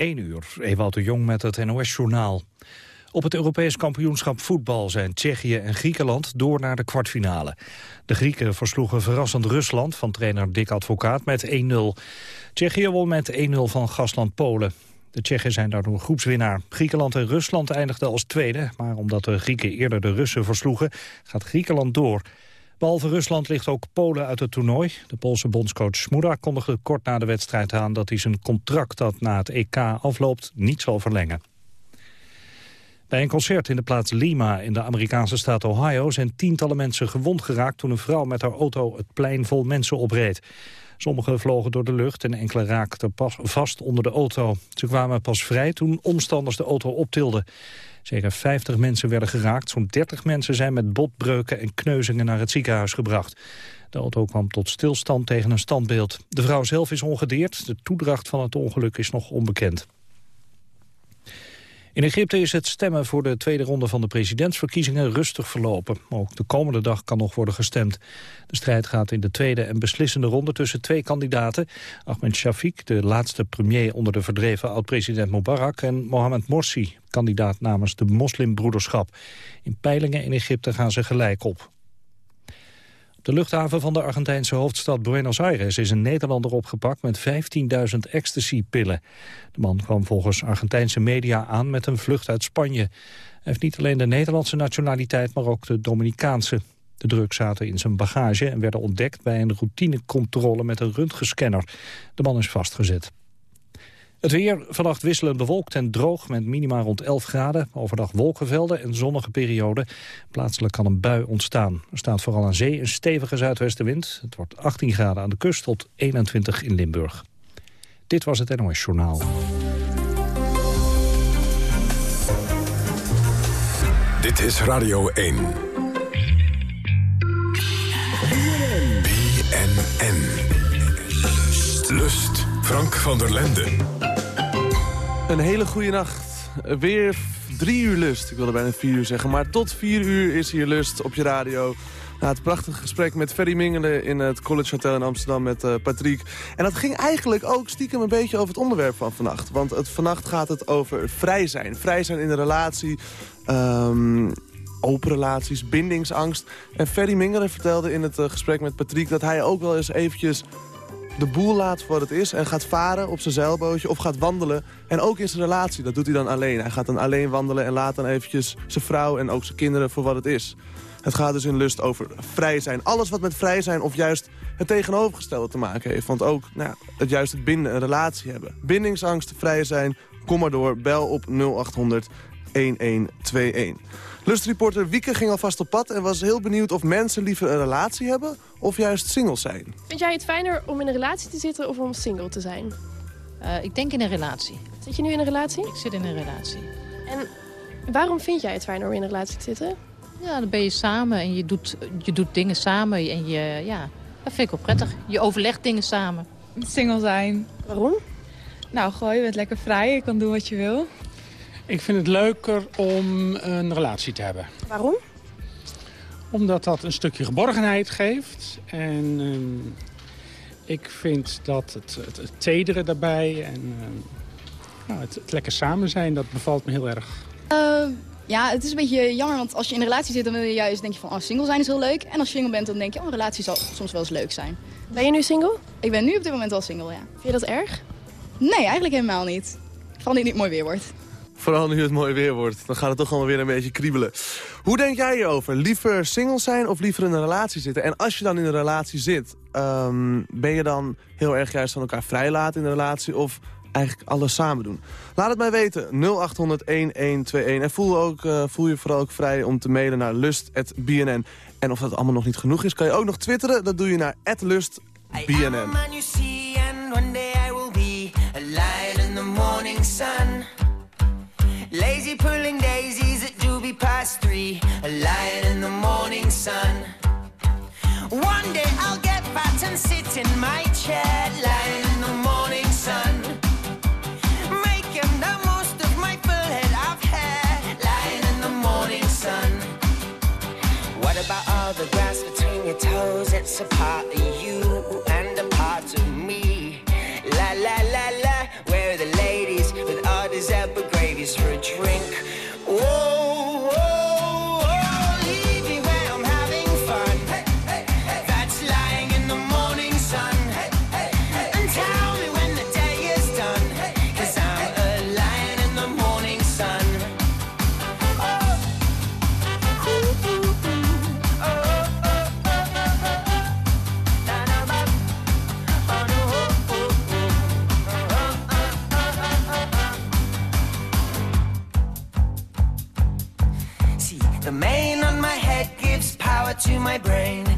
1 uur, Ewout de Jong met het NOS-journaal. Op het Europees kampioenschap voetbal zijn Tsjechië en Griekenland door naar de kwartfinale. De Grieken versloegen verrassend Rusland van trainer Dick Advocaat met 1-0. Tsjechië won met 1-0 van gastland Polen. De Tsjechen zijn daardoor groepswinnaar. Griekenland en Rusland eindigden als tweede, maar omdat de Grieken eerder de Russen versloegen, gaat Griekenland door. Behalve Rusland ligt ook Polen uit het toernooi. De Poolse bondscoach Smuda kondigde kort na de wedstrijd aan... dat hij zijn contract dat na het EK afloopt niet zal verlengen. Bij een concert in de plaats Lima in de Amerikaanse staat Ohio... zijn tientallen mensen gewond geraakt toen een vrouw met haar auto het plein vol mensen opreed. Sommigen vlogen door de lucht en enkele raakten pas vast onder de auto. Ze kwamen pas vrij toen omstanders de auto optilden. Zeker 50 mensen werden geraakt. Zo'n 30 mensen zijn met botbreuken en kneuzingen naar het ziekenhuis gebracht. De auto kwam tot stilstand tegen een standbeeld. De vrouw zelf is ongedeerd. De toedracht van het ongeluk is nog onbekend. In Egypte is het stemmen voor de tweede ronde van de presidentsverkiezingen rustig verlopen. Ook de komende dag kan nog worden gestemd. De strijd gaat in de tweede en beslissende ronde tussen twee kandidaten. Ahmed Shafiq, de laatste premier onder de verdreven oud-president Mubarak... en Mohamed Morsi, kandidaat namens de moslimbroederschap. In peilingen in Egypte gaan ze gelijk op. De luchthaven van de Argentijnse hoofdstad Buenos Aires is een Nederlander opgepakt met 15.000 ecstasy-pillen. De man kwam volgens Argentijnse media aan met een vlucht uit Spanje. Hij heeft niet alleen de Nederlandse nationaliteit, maar ook de Dominicaanse. De drugs zaten in zijn bagage en werden ontdekt bij een routinecontrole met een röntgenscanner. De man is vastgezet. Het weer vannacht wisselend bewolkt en droog met minima rond 11 graden. Overdag wolkenvelden en zonnige perioden. Plaatselijk kan een bui ontstaan. Er staat vooral aan zee een stevige zuidwestenwind. Het wordt 18 graden aan de kust tot 21 in Limburg. Dit was het NOS Journaal. Dit is Radio 1. BNN. Lust. Frank van der Lenden. Een hele goede nacht. Weer drie uur lust. Ik wilde bijna vier uur zeggen. Maar tot vier uur is hier lust op je radio. Na het prachtige gesprek met Ferry Mingelen in het College Hotel in Amsterdam met uh, Patrick. En dat ging eigenlijk ook stiekem een beetje over het onderwerp van vannacht. Want het, vannacht gaat het over vrij zijn. Vrij zijn in een relatie. Um, open relaties, bindingsangst. En Ferry Mingelen vertelde in het uh, gesprek met Patrick... dat hij ook wel eens eventjes de boel laat voor wat het is... en gaat varen op zijn zeilbootje of gaat wandelen. En ook in zijn relatie, dat doet hij dan alleen. Hij gaat dan alleen wandelen en laat dan eventjes zijn vrouw en ook zijn kinderen voor wat het is. Het gaat dus in lust over vrij zijn. Alles wat met vrij zijn of juist het tegenovergestelde te maken heeft. Want ook nou, het juist het binden, een relatie hebben. Bindingsangst, vrij zijn, kom maar door. Bel op 0800 1121. Lustreporter Wieke ging alvast op pad en was heel benieuwd of mensen liever een relatie hebben of juist single zijn. Vind jij het fijner om in een relatie te zitten of om single te zijn? Uh, ik denk in een relatie. Zit je nu in een relatie? Ik zit in een relatie. En waarom vind jij het fijner om in een relatie te zitten? Ja, dan ben je samen en je doet, je doet dingen samen. En je, ja, dat vind ik wel prettig. Je overlegt dingen samen. Single zijn. Waarom? Nou, gewoon, je bent lekker vrij. Je kan doen wat je wil. Ik vind het leuker om een relatie te hebben. Waarom? Omdat dat een stukje geborgenheid geeft. En uh, ik vind dat het, het, het tederen daarbij en uh, nou, het, het, lekker samen zijn, dat bevalt me heel erg. Uh, ja, het is een beetje jammer, want als je in een relatie zit... dan wil je juist denk je van, oh, single zijn is heel leuk. En als je single bent, dan denk je, oh, een relatie zal soms wel eens leuk zijn. Ben je nu single? Ik ben nu op dit moment wel single, ja. Vind je dat erg? Nee, eigenlijk helemaal niet. Vooral het niet mooi weer wordt. Vooral nu het mooi weer wordt. Dan gaat het toch allemaal weer een beetje kriebelen. Hoe denk jij hierover? Liever single zijn of liever in een relatie zitten? En als je dan in een relatie zit, um, ben je dan heel erg juist van elkaar vrijlaten in een relatie... of eigenlijk alles samen doen? Laat het mij weten. 0800-1121. En voel, ook, uh, voel je vooral ook vrij om te mailen naar lust.bnn. En of dat allemaal nog niet genoeg is, kan je ook nog twitteren. Dat doe je naar lustbnn. Past three, a lion in the morning sun. One day I'll get fat and sit in my chair, lying in the morning sun. Making the most of my full head of hair, lying in the morning sun. What about all the grass between your toes? It's a part of you my brain,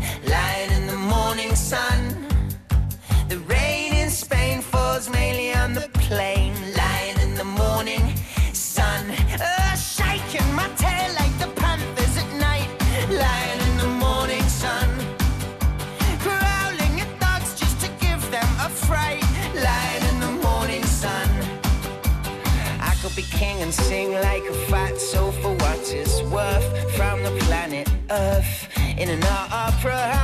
Accra.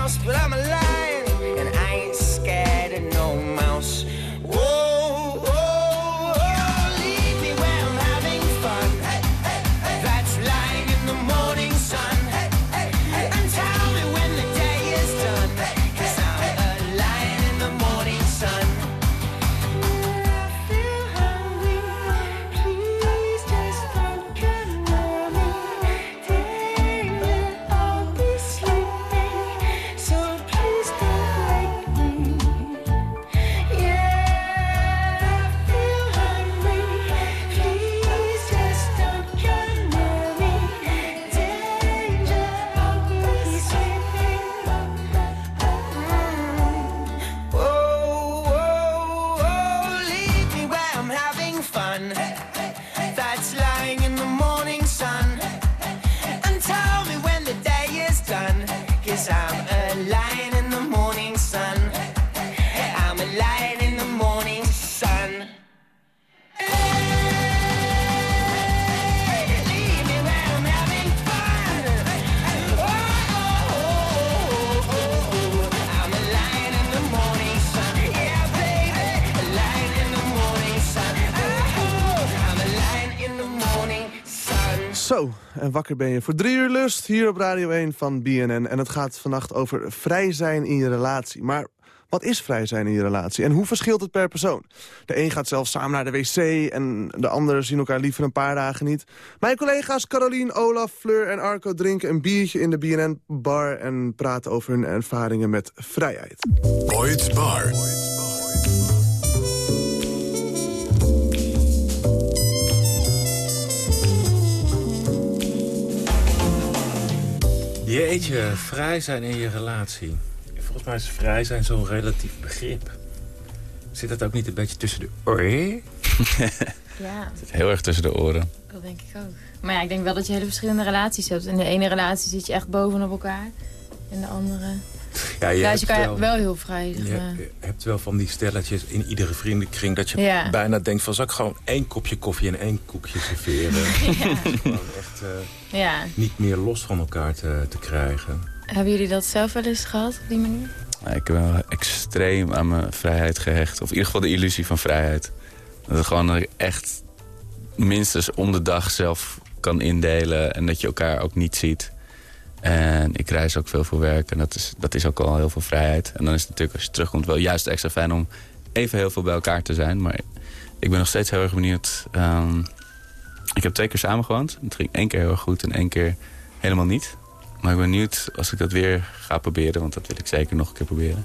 Zo, en wakker ben je voor drie uur lust hier op Radio 1 van BNN. En het gaat vannacht over vrij zijn in je relatie. Maar wat is vrij zijn in je relatie en hoe verschilt het per persoon? De een gaat zelfs samen naar de wc en de anderen zien elkaar liever een paar dagen niet. Mijn collega's Carolien, Olaf, Fleur en Arco drinken een biertje in de BNN-bar... en praten over hun ervaringen met vrijheid. Boyd's Bar. Jeetje, vrij zijn in je relatie. Volgens mij is vrij zijn zo'n relatief begrip. Zit dat ook niet een beetje tussen de oren? Ja, Heel erg tussen de oren. dat denk ik ook. Maar ja, ik denk wel dat je hele verschillende relaties hebt. In de ene relatie zit je echt bovenop elkaar. In de andere... Ja, je is hebt elkaar wel- wel heel vrij. zeg Je hebt wel van die stelletjes in iedere vriendenkring... dat je Ja. bijna denkt van... zal ik gewoon één kopje koffie en één koekje serveren? Gewoon echt eh, Ja. niet meer los van elkaar te, te krijgen. Hebben jullie dat zelf wel eens gehad op die manier? Ja, Ik ben wel extreem aan mijn vrijheid gehecht. Of in ieder geval de illusie van vrijheid. Dat het gewoon dat ik echt minstens om de dag zelf kan indelen. En dat je elkaar ook niet ziet. En ik reis ook veel voor werk. En dat is, dat is ook al heel veel vrijheid. En dan is het natuurlijk als je terugkomt wel juist extra fijn om even heel veel bij elkaar te zijn. Maar ik ben nog steeds heel erg benieuwd. Ehm, ik heb twee keer samen gewoond. Het ging één keer heel erg goed en één keer helemaal niet. Maar ik ben benieuwd als ik dat weer ga proberen. Want dat wil ik zeker nog een keer proberen.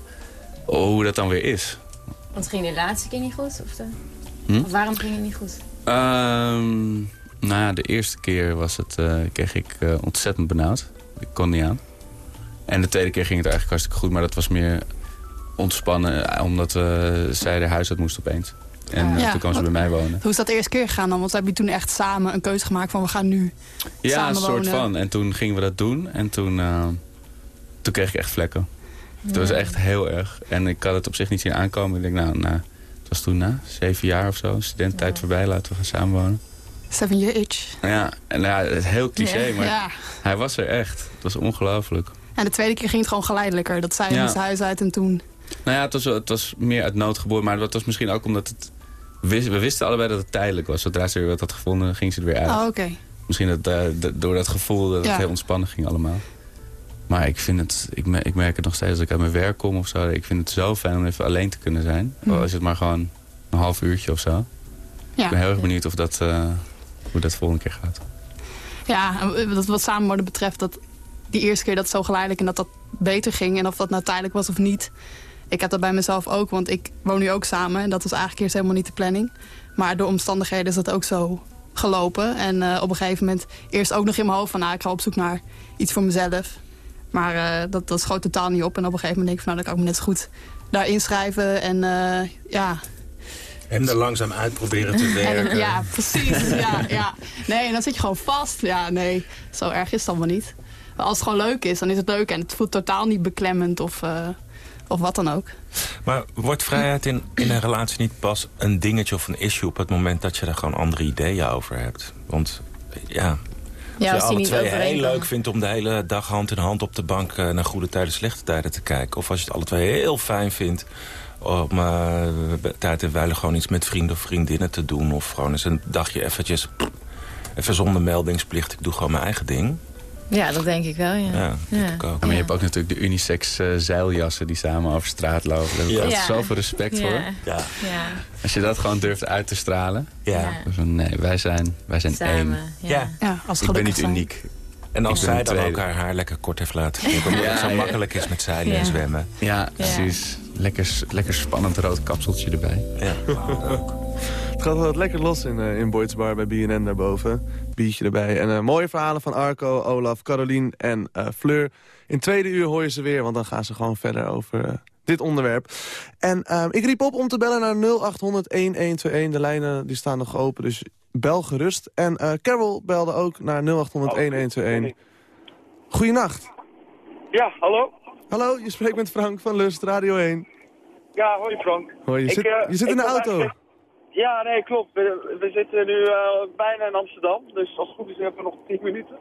Hoe dat dan weer is. Want ging de laatste keer niet goed? Of, de... Hm? of waarom ging het niet goed? Ehm, nou ja, de eerste keer was het, eh, kreeg ik eh, ontzettend benauwd. Ik kon niet aan. En de tweede keer ging het eigenlijk hartstikke goed. Maar dat was meer ontspannen. eh, Omdat zij haar huis uit moest opeens. En eh, Ja, toen kwam ze bij mij wonen. Hoe is dat de eerste keer gegaan dan? Want heb je toen echt samen een keuze gemaakt van we gaan nu Ja, samen een soort van. En toen gingen we dat doen. En toen, eh, toen kreeg ik echt vlekken. Het was Ja. echt heel erg. En ik had het op zich niet zien aankomen. Ik denk, nou, nou het was toen na zeven jaar of zo. Studententijd voorbij, laten we gaan samenwonen. Seven year itch. Ja, en ja, heel cliché, maar Ja. hij was er echt. Het was ongelooflijk. En de tweede keer ging het gewoon geleidelijker. Dat zij Ja. huis uit en toen... Nou ja, het was, het was meer uit nood geboren. Maar dat was misschien ook omdat het... We wisten allebei dat het tijdelijk was. Zodra ze weer wat had gevonden, ging ze er weer uit. Oh, oké. Misschien dat, eh, door dat gevoel dat Ja. het heel ontspannen ging allemaal. Maar ik vind het... Ik, me- ik merk het nog steeds als ik uit mijn werk kom of zo. Ik vind het zo fijn om even alleen te kunnen zijn. Mhm. Al is het maar gewoon een half uurtje of zo. Ja. Ik ben heel erg benieuwd of dat, eh, hoe dat volgende keer gaat. Ja, dat wat samenwonen betreft, dat die eerste keer dat zo geleidelijk en dat dat beter ging. En of dat nou tijdelijk was of niet. Ik heb dat bij mezelf ook, want ik woon nu ook samen. En dat was eigenlijk eerst helemaal niet de planning. Maar door omstandigheden is dat ook zo gelopen. En eh, op een gegeven moment eerst ook nog in mijn hoofd van... nou, ik ga op zoek naar iets voor mezelf. Maar eh, dat, dat schoot totaal niet op. En op een gegeven moment denk ik van, nou, dan kan ik me net zo goed daar inschrijven. En eh, ja, Hem er langzaam uit proberen te en, werken. ja, precies. ja, ja. Nee, en dan zit je gewoon vast. Ja, nee, zo erg is het allemaal niet. Maar als het gewoon leuk is, dan is het leuk. En het voelt totaal niet beklemmend of, eh, of wat dan ook. Maar wordt vrijheid in, in een relatie niet pas een dingetje of een issue... op het moment dat je er gewoon andere ideeën over hebt? Want ja, Ja, als je alle niet twee heel leuk vindt om de hele dag hand in hand op de bank... eh, naar goede tijden, slechte tijden te kijken. Of als je het alle twee heel fijn vindt om bij tijd en wijle gewoon iets met vrienden of vriendinnen te doen. Of gewoon eens een dagje eventjes... Even zonder meldingsplicht, ik doe gewoon mijn eigen ding. Ja, dat denk ik wel, ja. Ja, Ja. ik ook. Ja, maar je hebt ook natuurlijk de unisex eh, zeiljassen die samen over straat lopen. Daar heb ik Ja. altijd Ja. zoveel respect Ja. voor. Ja. Ja, Als je dat gewoon durft uit te stralen. Ja. Ja. Van, nee, wij zijn, wij zijn één. samen. Ja. Ja. Ja, als het Ik ben niet zijn. uniek. En als zij dan ook haar haar lekker kort heeft laten knippen... omdat Ja, het zo ja. makkelijk is met zeilen en zwemmen. Ja, precies. Lekker, lekker spannend rood kapseltje erbij. Ja. Het gaat wat lekker los in, eh in Boyd's Bar bij BNN daarboven. Biertje erbij. En eh, mooie verhalen van Arco, Olaf, Carolien en eh, Fleur. In tweede uur hoor je ze weer, want dan gaan ze gewoon verder over dit onderwerp. En ehm, ik riep op om te bellen naar 0800-1121. De lijnen die staan nog open, dus bel gerust. En eh, Carol belde ook naar 0800-1121. Goeienacht. Ja, hallo? Hallo, je spreekt met Frank van Lust, Radio 1. Ja, hoi Frank. Hoi, je Ik, zit, eh, je zit in de auto. eigenlijk- Ja, nee, klopt. We, we zitten nu eh, bijna in Amsterdam. Dus als het goed is hebben we nog 10 minuten.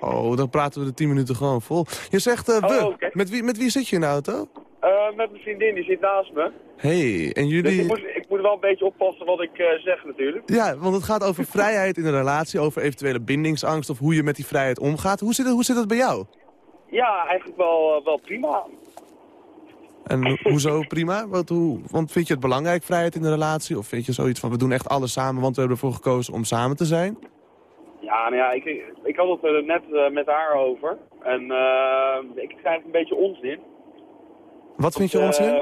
Oh, dan praten we de 10 minuten gewoon vol. Je zegt eh, we. Oh, met, wie, met wie zit je in de auto? Eh, met mijn vriendin, die zit naast me. hey, en Dus jullie... ik moet, ik moet wel een beetje oppassen wat ik zeg natuurlijk. Ja, want het gaat over vrijheid in een relatie, over eventuele bindingsangst of hoe je met die vrijheid omgaat. Hoe zit het, hoe zit het bij jou? Ja, eigenlijk wel, wel prima. En ho- hoezo prima? Wat, hoe, want vind je het belangrijk, vrijheid in een relatie? Of vind je zoiets van, we doen echt alles samen, want we hebben ervoor gekozen om samen te zijn? Ja, nou ja, ik, ik had het er net eh, met haar over. En eh, ik eigenlijk een beetje onzin. Wat vind je Eh, onzin?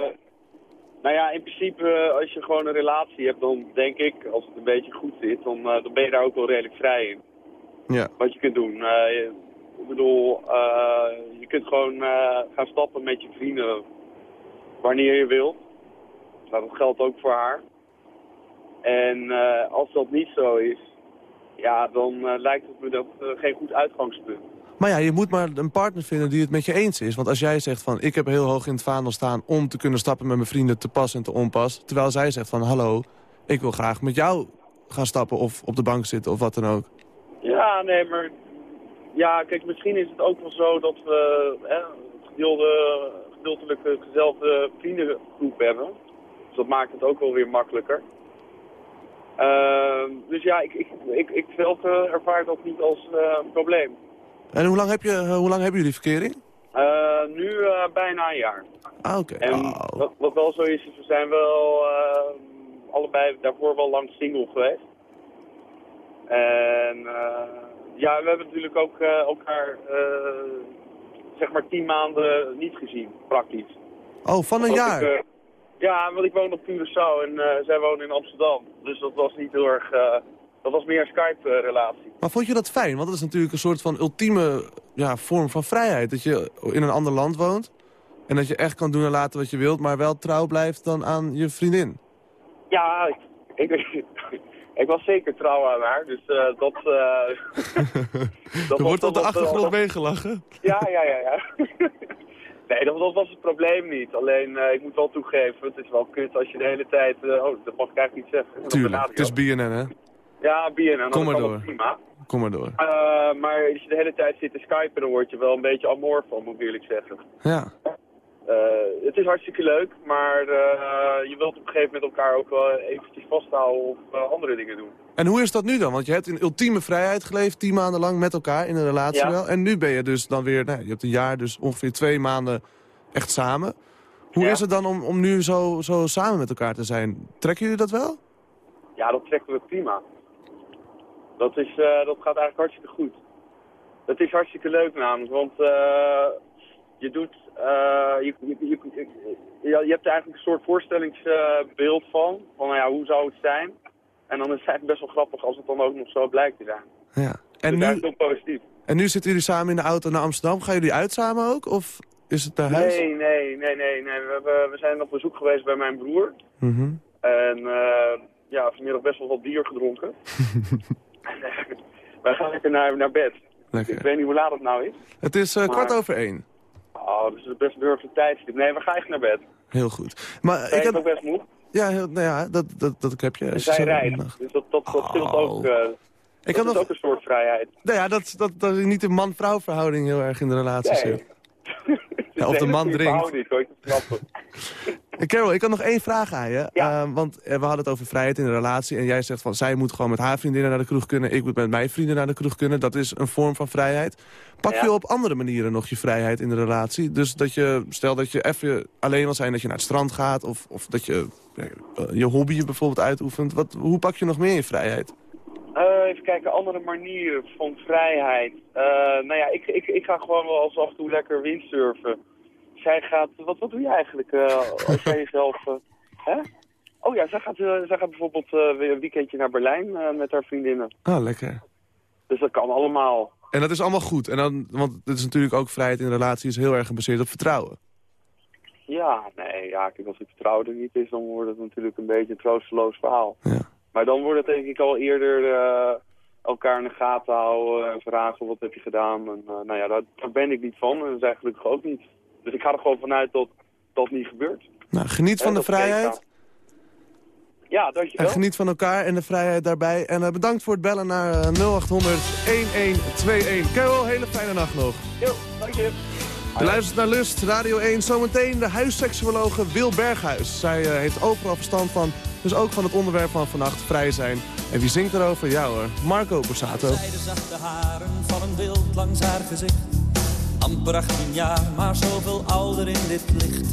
nou ja, in principe eh, als je gewoon een relatie hebt, dan denk ik, als het een beetje goed zit, dan, eh, dan ben je daar ook wel redelijk vrij in. Ja. Wat je kunt doen. Eh, je- ik bedoel, eh, je kunt gewoon eh, gaan stappen met je vrienden wanneer je wilt. Nou, dat geldt ook voor haar. En eh, als dat niet zo is, ja, dan eh, lijkt het me dat eh, geen goed uitgangspunt. Maar ja, je moet maar een partner vinden die het met je eens is. Want als jij zegt van, ik heb heel hoog in het vaandel staan... om te kunnen stappen met mijn vrienden te pas en te onpas... terwijl zij zegt van, hallo, ik wil graag met jou gaan stappen... of op de bank zitten of wat dan ook. Ja, nee, maar... Ja, kijk, misschien is het ook wel zo dat we hè, gedeelde, gedeeltelijk dezelfde vriendengroep hebben. Dus dat maakt het ook wel weer makkelijker. Ehm, dus ja, ik, ik, ik, ik zelf eh, ervaar dat niet als eh, een probleem. En hoe lang, heb je, eh, hoe lang hebben jullie verkering? Eh, nu eh, bijna een jaar. Ah, oké. En wat, wat wel zo is, is we zijn wel eh, allebei daarvoor wel lang single geweest. En eh, ja, we hebben natuurlijk ook eh, elkaar eh, zeg maar tien maanden niet gezien, praktisch. Oh, van een jaar? ik, eh, ja, want ik woon op Curaçao en eh, zij wonen in Amsterdam. Dus dat was niet heel erg... eh, dat was meer een Skype-relatie. Maar vond je dat fijn? Want dat is natuurlijk een soort van ultieme ja, vorm van vrijheid. Dat je in een ander land woont. En dat je echt kan doen en laten wat je wilt, maar wel trouw blijft dan aan je vriendin. Ja, ik, ik, ik was zeker trouw aan haar, dus eh, dat... eh, dat er wordt op de achtergrond dat- meegelachen. Ja, ja, ja, ja. nee, dat, dat was het probleem niet. Alleen, eh, ik moet wel toegeven, het is wel kut als je de hele tijd... oh, dat mag ik eigenlijk niet zeggen. Tuurlijk, het is BNN, hè? Ja, BNN, Kom maar door. prima. Kom maar door. Maar als je de hele tijd zit te skypen, dan word je wel een beetje amor van, moet ik eerlijk zeggen. Ja. Eh, het is hartstikke leuk, maar eh, je wilt op een gegeven moment elkaar ook wel eventjes vasthouden of eh, andere dingen doen. En hoe is dat nu dan? Want je hebt in ultieme vrijheid geleefd, tien maanden lang met elkaar in een relatie Ja. wel. En nu ben je dus dan weer, nou, je hebt een jaar, dus ongeveer twee maanden echt samen. Hoe Ja. is het dan om, om nu zo, zo samen met elkaar te zijn? Trekken jullie dat wel? Ja, dat trekken we prima. Dat, is, dat gaat eigenlijk hartstikke goed. Dat is hartstikke leuk namelijk, want je doet... eh, je, je, je, hebt er eigenlijk een soort voorstellingsbeeld van, van nou ja, hoe zou het zijn? En dan is het eigenlijk best wel grappig als het dan ook nog zo blijkt te zijn. Ja. En dus nu, heel positief. En nu zitten jullie samen in de auto naar Amsterdam. Gaan jullie uit samen ook? Of is het naar huis? Nee, nee, nee, nee. nee. We, hebben, we zijn op bezoek geweest bij mijn broer. Mhm. En eh, ja, vanmiddag best wel wat bier gedronken. En, eh, Wij gaan lekker naar, naar bed. Lekker. Ik weet niet hoe laat het nou is. Het is Maar- kwart over één. Oh, dus het is best een durfde tijdstip. Nee, we gaan echt naar bed. Heel goed. Maar Zij ik heb... ook best moe. Ja, heel, nou ja, dat, dat, dat heb je. Zij rijdt. Dus dat, dat, dat scheelt ook. eh Ik dat had is nog- ook een soort vrijheid. Nou ja, dat, dat, dat niet de man-vrouw verhouding heel erg in de relatie Nee. zit. Ja, of de man drinkt. Eh, Carol, ik had nog één vraag aan je. Eh, want eh, we hadden het over vrijheid in de relatie. En jij zegt van, zij moet gewoon met haar vriendinnen naar de kroeg kunnen. Ik moet met mijn vrienden naar de kroeg kunnen. Dat is een vorm van vrijheid. Pak Ja. je op andere manieren nog je vrijheid in de relatie? Dus dat je, stel dat je even alleen wil zijn, dat je naar het strand gaat. Of, of dat je eh, je hobby bijvoorbeeld uitoefent. Wat, hoe pak je nog meer je vrijheid? Eh, even kijken, andere manieren van vrijheid. Eh, nou ja, ik, ik, ik ga gewoon wel als af en toe lekker windsurfen. Zij gaat, wat, wat doe je eigenlijk eh, als jij jezelf... hè? Oh ja, zij gaat, zij gaat bijvoorbeeld weer een weekendje naar Berlijn met haar vriendinnen. Ah, lekker. Dus dat kan allemaal. En dat is allemaal goed. En dan, want het is natuurlijk ook vrijheid in relatie is heel erg gebaseerd op vertrouwen. Ja, nee, ja, kijk, als het vertrouwen er niet is, dan wordt het natuurlijk een beetje een troosteloos verhaal. Maar dan wordt het denk ik al eerder eh, elkaar in de gaten houden en vragen wat heb je gedaan. En, eh, nou ja, daar, daar ben ik niet van en zij gelukkig ook niet. Dus ik ga er gewoon vanuit dat dat niet gebeurt. Nou, geniet van de dat vrijheid. wel. Ja, dankjewel. En geniet van elkaar en de vrijheid daarbij. En eh, bedankt voor het bellen naar eh, 0800 1121. Carol, hele fijne nacht nog. Jo, dank je. Luistert naar Lust, Radio 1. Zometeen de huisseksuologe Wil Berghuis. Zij heeft overal verstand van, dus ook van het onderwerp van vannacht vrij zijn. En wie zingt erover? Ja hoor, Marco Borsato. Zij de zachte haren van een wild langs haar gezicht. Amper 18 jaar, maar zoveel ouder in dit licht.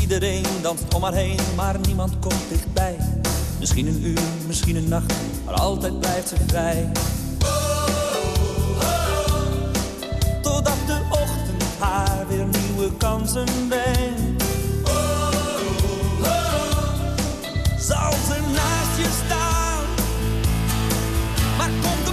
Iedereen danst om haar heen, maar niemand komt dichtbij. Misschien een uur, misschien een nacht, maar altijd blijft ze vrij. Totdat de ochtend haar weer nieuwe kansen brengt. Zal ze naast je staan, maar komt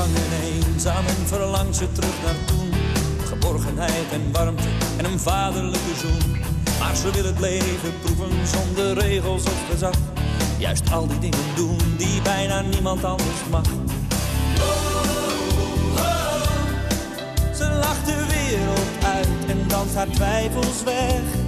bang en eenzaam en verlangt ze terug naar toen. Geborgenheid en warmte en een vaderlijke zoen. Maar ze wil het leven proeven zonder regels of gezag. Juist al die dingen doen die bijna niemand anders mag. Ze lacht de wereld uit en danst haar twijfels weg.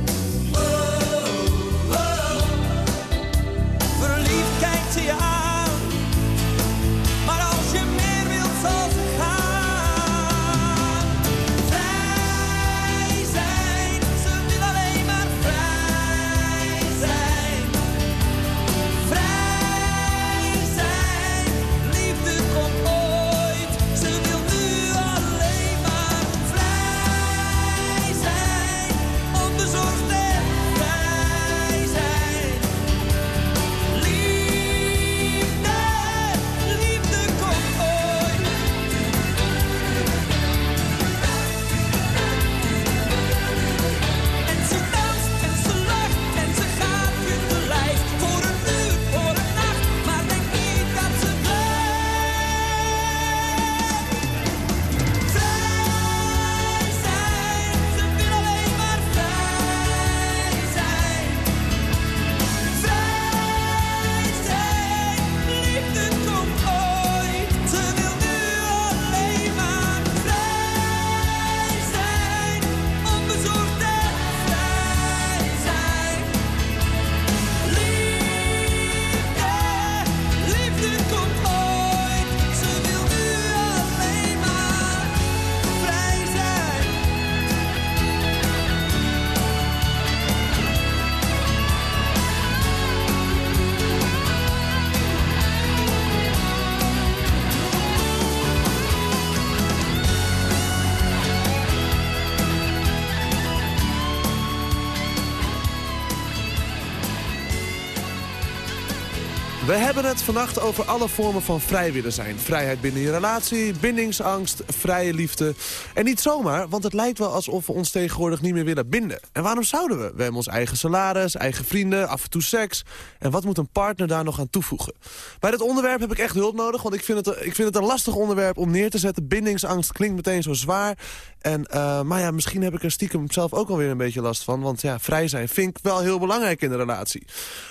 Hebben het vannacht over alle vormen van vrij willen zijn. Vrijheid binnen je relatie, bindingsangst, vrije liefde. En niet zomaar, want het lijkt wel alsof we ons tegenwoordig niet meer willen binden. En waarom zouden we? We hebben ons eigen salaris, eigen vrienden, af en toe seks. En wat moet een partner daar nog aan toevoegen? Bij dit onderwerp heb ik echt hulp nodig, want ik vind het, ik vind het een lastig onderwerp om neer te zetten. Bindingsangst klinkt meteen zo zwaar. En, uh, maar ja, misschien heb ik er stiekem zelf ook alweer een beetje last van. Want ja, vrij zijn vind ik wel heel belangrijk in de relatie.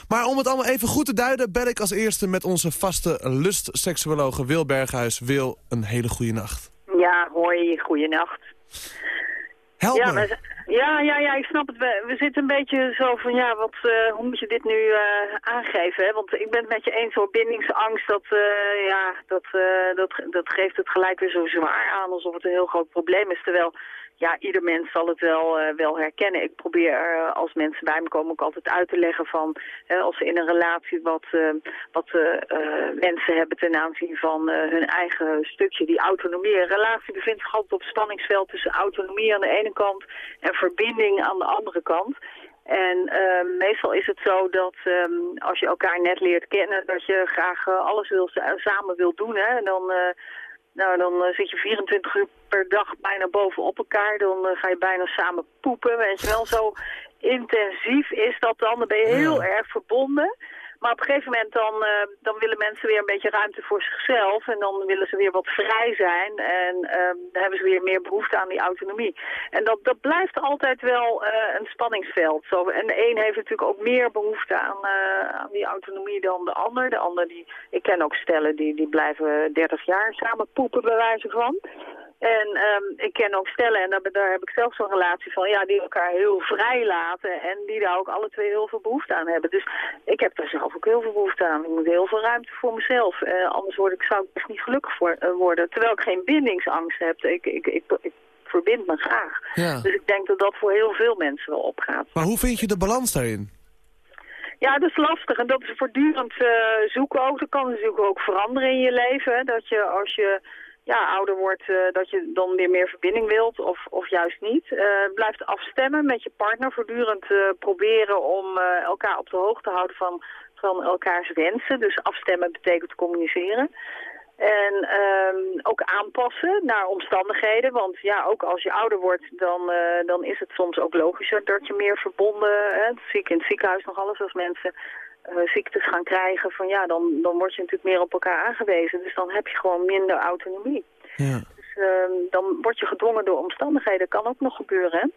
Maar om het allemaal even goed te duiden, bel ik als eerste met onze vaste lustseksuologe Wil Berghuis. Wil, een hele goede nacht. Ja, hoi, goeienacht. Help ja, me. ja, ja, ja, ik snap het. We, we zitten een beetje zo van, ja, wat, eh, hoe moet je dit nu eh, aangeven? Hè? Want ik ben het met je eens hoor, bindingsangst, dat, eh, ja, dat, dat, dat geeft het gelijk weer zo zwaar aan, alsof het een heel groot probleem is. Terwijl, ja, ieder mens zal het wel, eh, wel herkennen. Ik probeer eh, als mensen bij me komen ook altijd uit te leggen van, als ze in een relatie wat, eh, wat mensen hebben ten aanzien van hun eigen stukje, die autonomie. Een relatie bevindt zich altijd op spanningsveld tussen autonomie aan de ene kant en verbinding aan de andere kant. En meestal is het zo dat ehm, als je elkaar net leert kennen, dat je graag alles wil, sa- samen wil doen. Hè? En dan, nou, dan eh, zit je 24 uur per dag bijna bovenop elkaar. Dan eh, ga je bijna samen poepen, weet je wel. Zo intensief is dat dan. Dan ben je heel erg verbonden. Maar op een gegeven moment dan, eh, dan willen mensen weer een beetje ruimte voor zichzelf. En dan willen ze weer wat vrij zijn. En ehm, dan hebben ze weer meer behoefte aan die autonomie. En dat, dat blijft altijd wel eh, een spanningsveld. Zo, en de een heeft natuurlijk ook meer behoefte aan, eh, aan die autonomie dan de ander. De ander die, ik ken ook stellen die, die blijven 30 jaar samen poepen bij wijze van. En ehm, ik ken ook stellen, en daar, daar heb ik zelf zo'n relatie van, ja, die elkaar heel vrij laten en die daar ook alle twee heel veel behoefte aan hebben. Dus ik heb daar zelf ook heel veel behoefte aan. Ik moet heel veel ruimte voor mezelf. Eh, anders word ik, zou ik echt niet gelukkig voor, eh, worden. Terwijl ik geen bindingsangst heb. Ik, ik, ik, ik, verbind me graag. Ja. Dus ik denk dat dat voor heel veel mensen wel opgaat. Maar hoe vind je de balans daarin? Ja, dat is lastig en dat is voortdurend eh, zoeken ook. Dat kan natuurlijk ook veranderen in je leven. Hè? Dat je als je ja, ouder wordt, eh, dat je dan weer meer verbinding wilt of, of juist niet. Eh blijft afstemmen met je partner. Voortdurend eh, proberen om elkaar op de hoogte te houden van, van elkaars wensen. Dus afstemmen betekent communiceren. En ehm, ook aanpassen naar omstandigheden. Want ja, ook als je ouder wordt, dan, dan is het soms ook logischer dat je meer verbonden... Hè, ik in het ziekenhuis nog alles als mensen ziektes gaan krijgen. Van ja, dan, dan word je natuurlijk meer op elkaar aangewezen. Dus dan heb je gewoon minder autonomie. Ja. Dus ehm, dan word je gedwongen door omstandigheden. kan ook nog gebeuren, hè.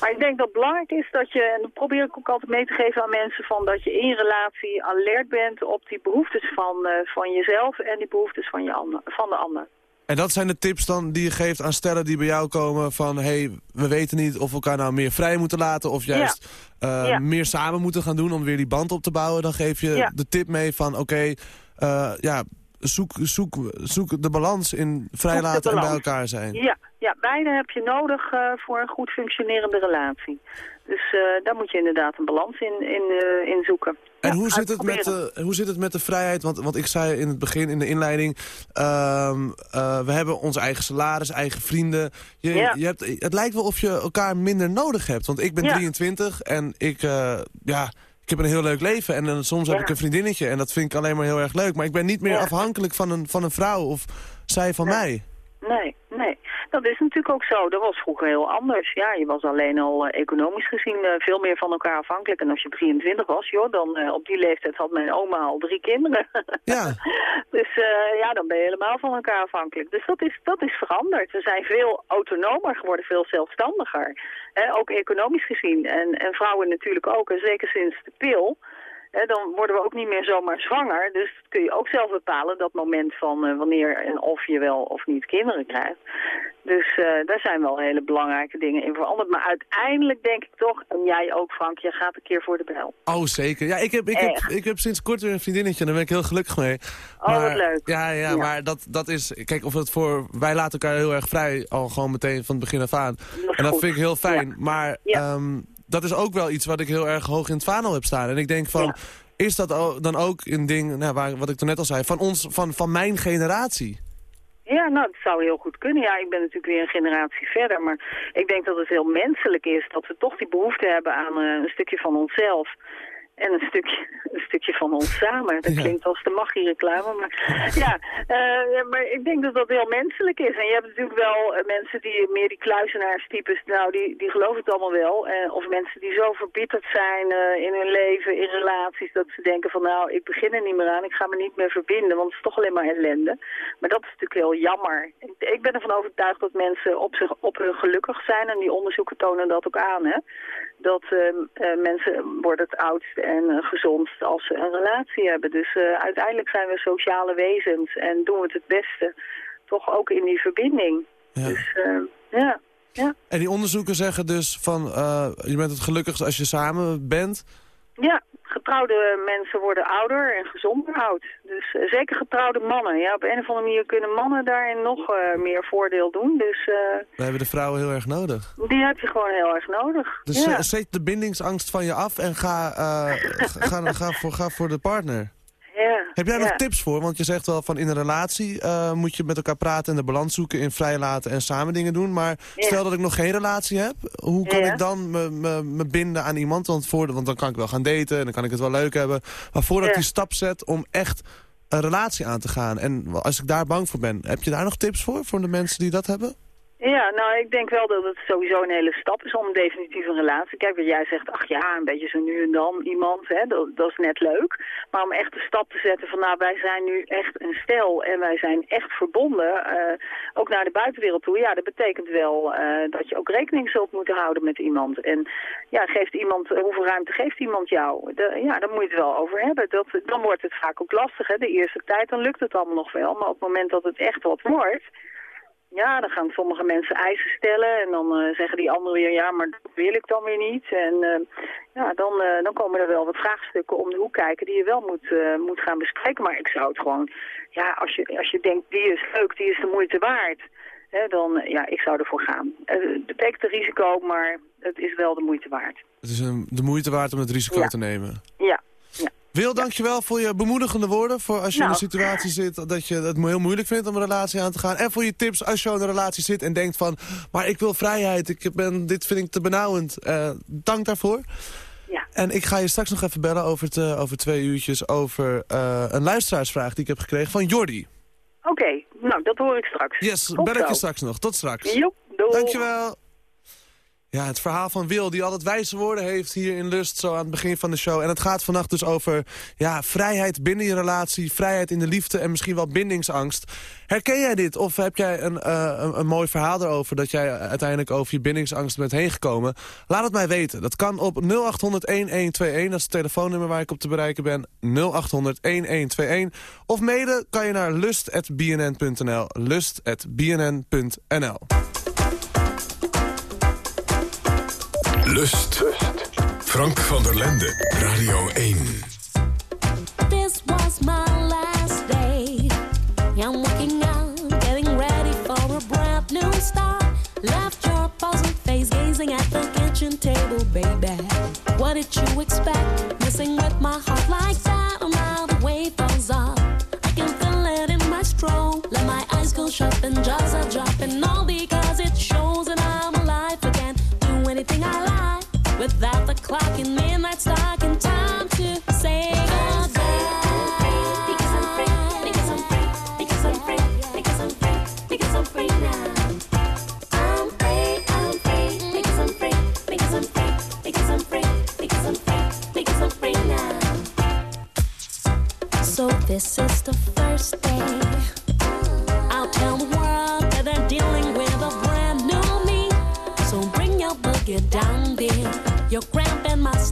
Maar ik denk dat het belangrijk is dat je, en dat probeer ik ook altijd mee te geven aan mensen, van dat je in relatie alert bent op die behoeftes van, eh, van jezelf en die behoeftes van, je ander, van de ander. En dat zijn de tips dan die je geeft aan stellen die bij jou komen van... hé, hey, we weten niet of we elkaar nou meer vrij moeten laten... of juist eh, Ja. meer samen moeten gaan doen om weer die band op te bouwen. Dan geef je Ja. de tip mee van oké, eh, ja, zoek, zoek, zoek de balans in vrijlaten en bij elkaar zijn. Ja, ja beide heb je nodig eh, voor een goed functionerende relatie. Dus daar moet je inderdaad een balans in, in, in zoeken. En Ja, hoe, zit het met de, hoe zit het met de vrijheid? Want, want ik zei in het begin, in de inleiding... ehm, eh, we hebben onze eigen salaris, eigen vrienden. Je, Ja. je hebt, het lijkt wel of je elkaar minder nodig hebt. Want ik ben Ja. 23 en ik, eh, ja, ik heb een heel leuk leven. En dan soms heb ik een vriendinnetje en dat vind ik alleen maar heel erg leuk. Maar ik ben niet meer afhankelijk van een, van een vrouw of zij van mij. Nee, nee. Dat is natuurlijk ook zo. Dat was vroeger heel anders. Ja, je was alleen al eh, economisch gezien eh, veel meer van elkaar afhankelijk. En als je 23 was, joh, dan eh, op die leeftijd had mijn oma al drie kinderen. Ja. dus ja, dan ben je helemaal van elkaar afhankelijk. Dus dat is, dat is veranderd. We zijn veel autonomer geworden, veel zelfstandiger. Ook economisch gezien. En, en vrouwen natuurlijk ook. En zeker sinds de pil. Hè, dan worden we ook niet meer zomaar zwanger. Dus dat kun je ook zelf bepalen, dat moment van eh, wanneer en of je wel of niet kinderen krijgt. Dus eh, daar zijn wel hele belangrijke dingen in veranderd. Maar uiteindelijk denk ik toch, en jij ook Frank, je gaat een keer voor de bel. Oh, zeker. Ja, ik heb, ik heb, ik heb sinds kort weer een vriendinnetje en daar ben ik heel gelukkig mee. Oh, wat leuk. Ja, ja, Ja. maar dat, dat is... Kijk, of het voor... Wij laten elkaar heel erg vrij, al gewoon meteen van het begin af aan. en dat goed. vind ik heel fijn. Ja. Maar Ja. ehm, dat is ook wel iets wat ik heel erg hoog in het vaandel heb staan. En ik denk van... Is dat dan ook een ding, nou, waar, wat ik toen net al zei, van, ons, van, van mijn generatie? Ja, nou, dat zou heel goed kunnen. Ja, ik ben natuurlijk weer een generatie verder. Maar ik denk dat het heel menselijk is dat we toch die behoefte hebben aan eh, een stukje van onszelf. En een stukje, een stukje van ons samen. Dat klinkt als de magie-reclame. Maar ja, eh, maar ik denk dat dat heel menselijk is. En je hebt natuurlijk wel eh, mensen die meer die kluizenaarstypes, nou die, die geloven het allemaal wel. Eh, of mensen die zo verbitterd zijn in hun leven, in relaties, dat ze denken van nou, ik begin er niet meer aan, ik ga me niet meer verbinden, want het is toch alleen maar ellende. Maar dat is natuurlijk heel jammer. Ik, ik ben ervan overtuigd dat mensen op, zich, op hun gelukkig zijn en die onderzoeken tonen dat ook aan. Hè? Dat ehm, eh, mensen worden het oudst en eh, gezondst als ze een relatie hebben. Dus eh, uiteindelijk zijn we sociale wezens en doen we het het beste. Toch ook in die verbinding. Dus eh, ja, ja. En die onderzoeken zeggen dus van, je bent het gelukkigst als je samen bent. Ja, getrouwde mensen worden ouder en gezonder oud. Dus eh, zeker getrouwde mannen. Ja, op een of andere manier kunnen mannen daarin nog eh, meer voordeel doen. Dus eh, We hebben de vrouwen heel erg nodig. die heb je gewoon heel erg nodig. Dus ja. zet de bindingsangst van je af en ga, ga, ga, ga voor, ga voor de partner. Ja. Heb jij nog ja. tips voor? Want je zegt wel van in een relatie eh, moet je met elkaar praten en de balans zoeken in vrijlaten en samen dingen doen. Maar stel dat ik nog geen relatie heb, hoe kan ik dan me, me, me binden aan iemand? Want, voor, want dan kan ik wel gaan daten en dan kan ik het wel leuk hebben. Maar voordat ik die stap zet om echt een relatie aan te gaan. En als ik daar bang voor ben, heb je daar nog tips voor? Voor de mensen die dat hebben? Ja, nou, ik denk wel dat het sowieso een hele stap is om een relatie. Kijk, wat jij zegt, ach ja, een beetje zo nu en dan iemand, hè, dat, dat is net leuk. Maar om echt de stap te zetten van, nou, wij zijn nu echt een stel en wij zijn echt verbonden, eh, ook naar de buitenwereld toe. Ja, dat betekent wel eh, dat je ook rekening zult moeten houden met iemand. En ja, geeft iemand, eh, hoeveel ruimte geeft iemand jou? Ja, daar moet je het wel over hebben. Dat, dan wordt het vaak ook lastig, hè. De eerste tijd, dan lukt het allemaal nog wel. Maar op het moment dat het echt wat wordt... Ja, dan gaan sommige mensen eisen stellen en dan eh, zeggen die anderen weer, ja, maar dat wil ik dan weer niet. En eh, ja, dan, eh, dan komen er wel wat vraagstukken om de hoek kijken die je wel moet, moet gaan bespreken. Maar ik zou het gewoon, ja, als je, als je denkt, die is leuk, die is de moeite waard, hè, dan, ja, ik zou ervoor gaan. Het betekent een risico, maar het is wel de moeite waard. Het is een, de moeite waard om het risico Ja. te nemen. Ja. Wil, dankjewel voor je bemoedigende woorden. Voor als je in Nou. een situatie zit dat je het heel moeilijk vindt om een relatie aan te gaan. En voor je tips als je in een relatie zit en denkt van... maar ik wil vrijheid, ik ben, dit vind ik te benauwend. Eh, dank daarvoor. Ja. En ik ga je straks nog even bellen over, het, eh, over twee uurtjes... over eh, een luisteraarsvraag die ik heb gekregen van Jordi. Oké, nou, dat hoor ik straks. Yes, Tot bel ik je straks nog. Tot straks. Doei. Dankjewel. Ja, het verhaal van Wil, die altijd wijze woorden heeft hier in Lust, zo aan het begin van de show. En het gaat vannacht dus over ja, vrijheid binnen je relatie, vrijheid in de liefde en misschien wel bindingsangst. Herken jij dit? Of heb jij een, eh, een, een mooi verhaal erover dat jij uiteindelijk over je bindingsangst bent heen gekomen? Laat het mij weten. Dat kan op 0800-1121, dat is het telefoonnummer waar ik op te bereiken ben. 0800-1121. Of mailen kan je naar lust.bnn.nl, lust.bnn.nl. Lust. Frank van der Lende, Radio 1. This was my last day. I'm getting ready for a brand new start. Left your puzzled face gazing at the kitchen table, baby. What did you expect? Messing with my heart like that? Oh, now the way falls off. I can feel it in my stroll. Let my eyes go and jaws free, because I'm free, because I'm free now. So this is the first day. I'll tell the Your grandpa and my.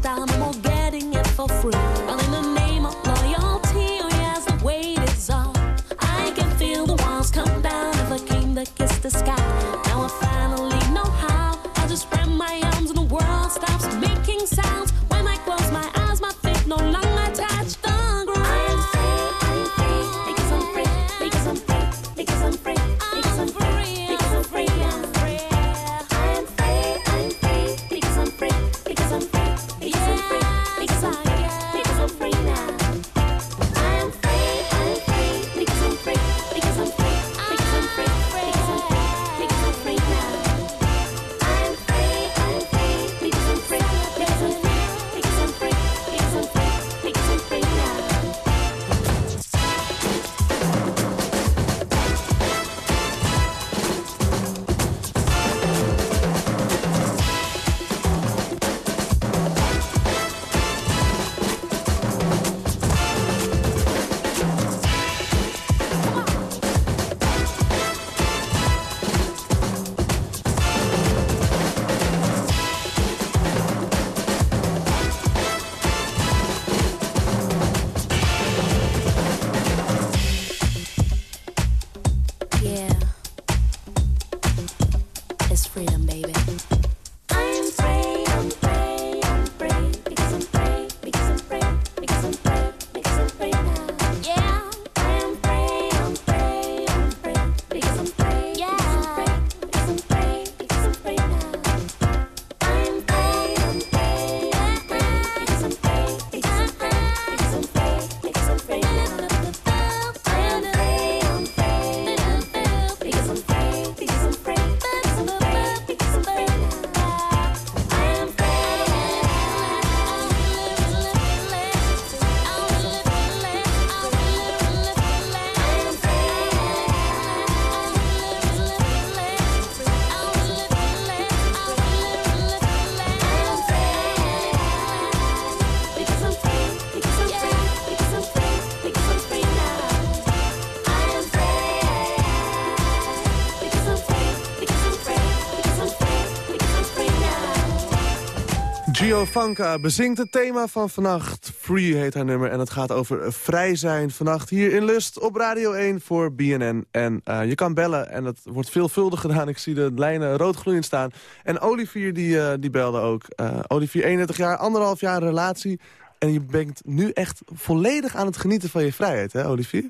Jovanka bezingt het thema van vannacht. Free heet haar nummer en het gaat over vrij zijn vannacht hier in Lust op Radio 1 voor BNN. En eh, je kan bellen en dat wordt veelvuldig gedaan. Ik zie de lijnen rood gloeiend staan. En Olivier die, eh, die belde ook. Eh, Olivier, 31 jaar, anderhalf jaar relatie. En je bent nu echt volledig aan het genieten van je vrijheid, hè Olivier?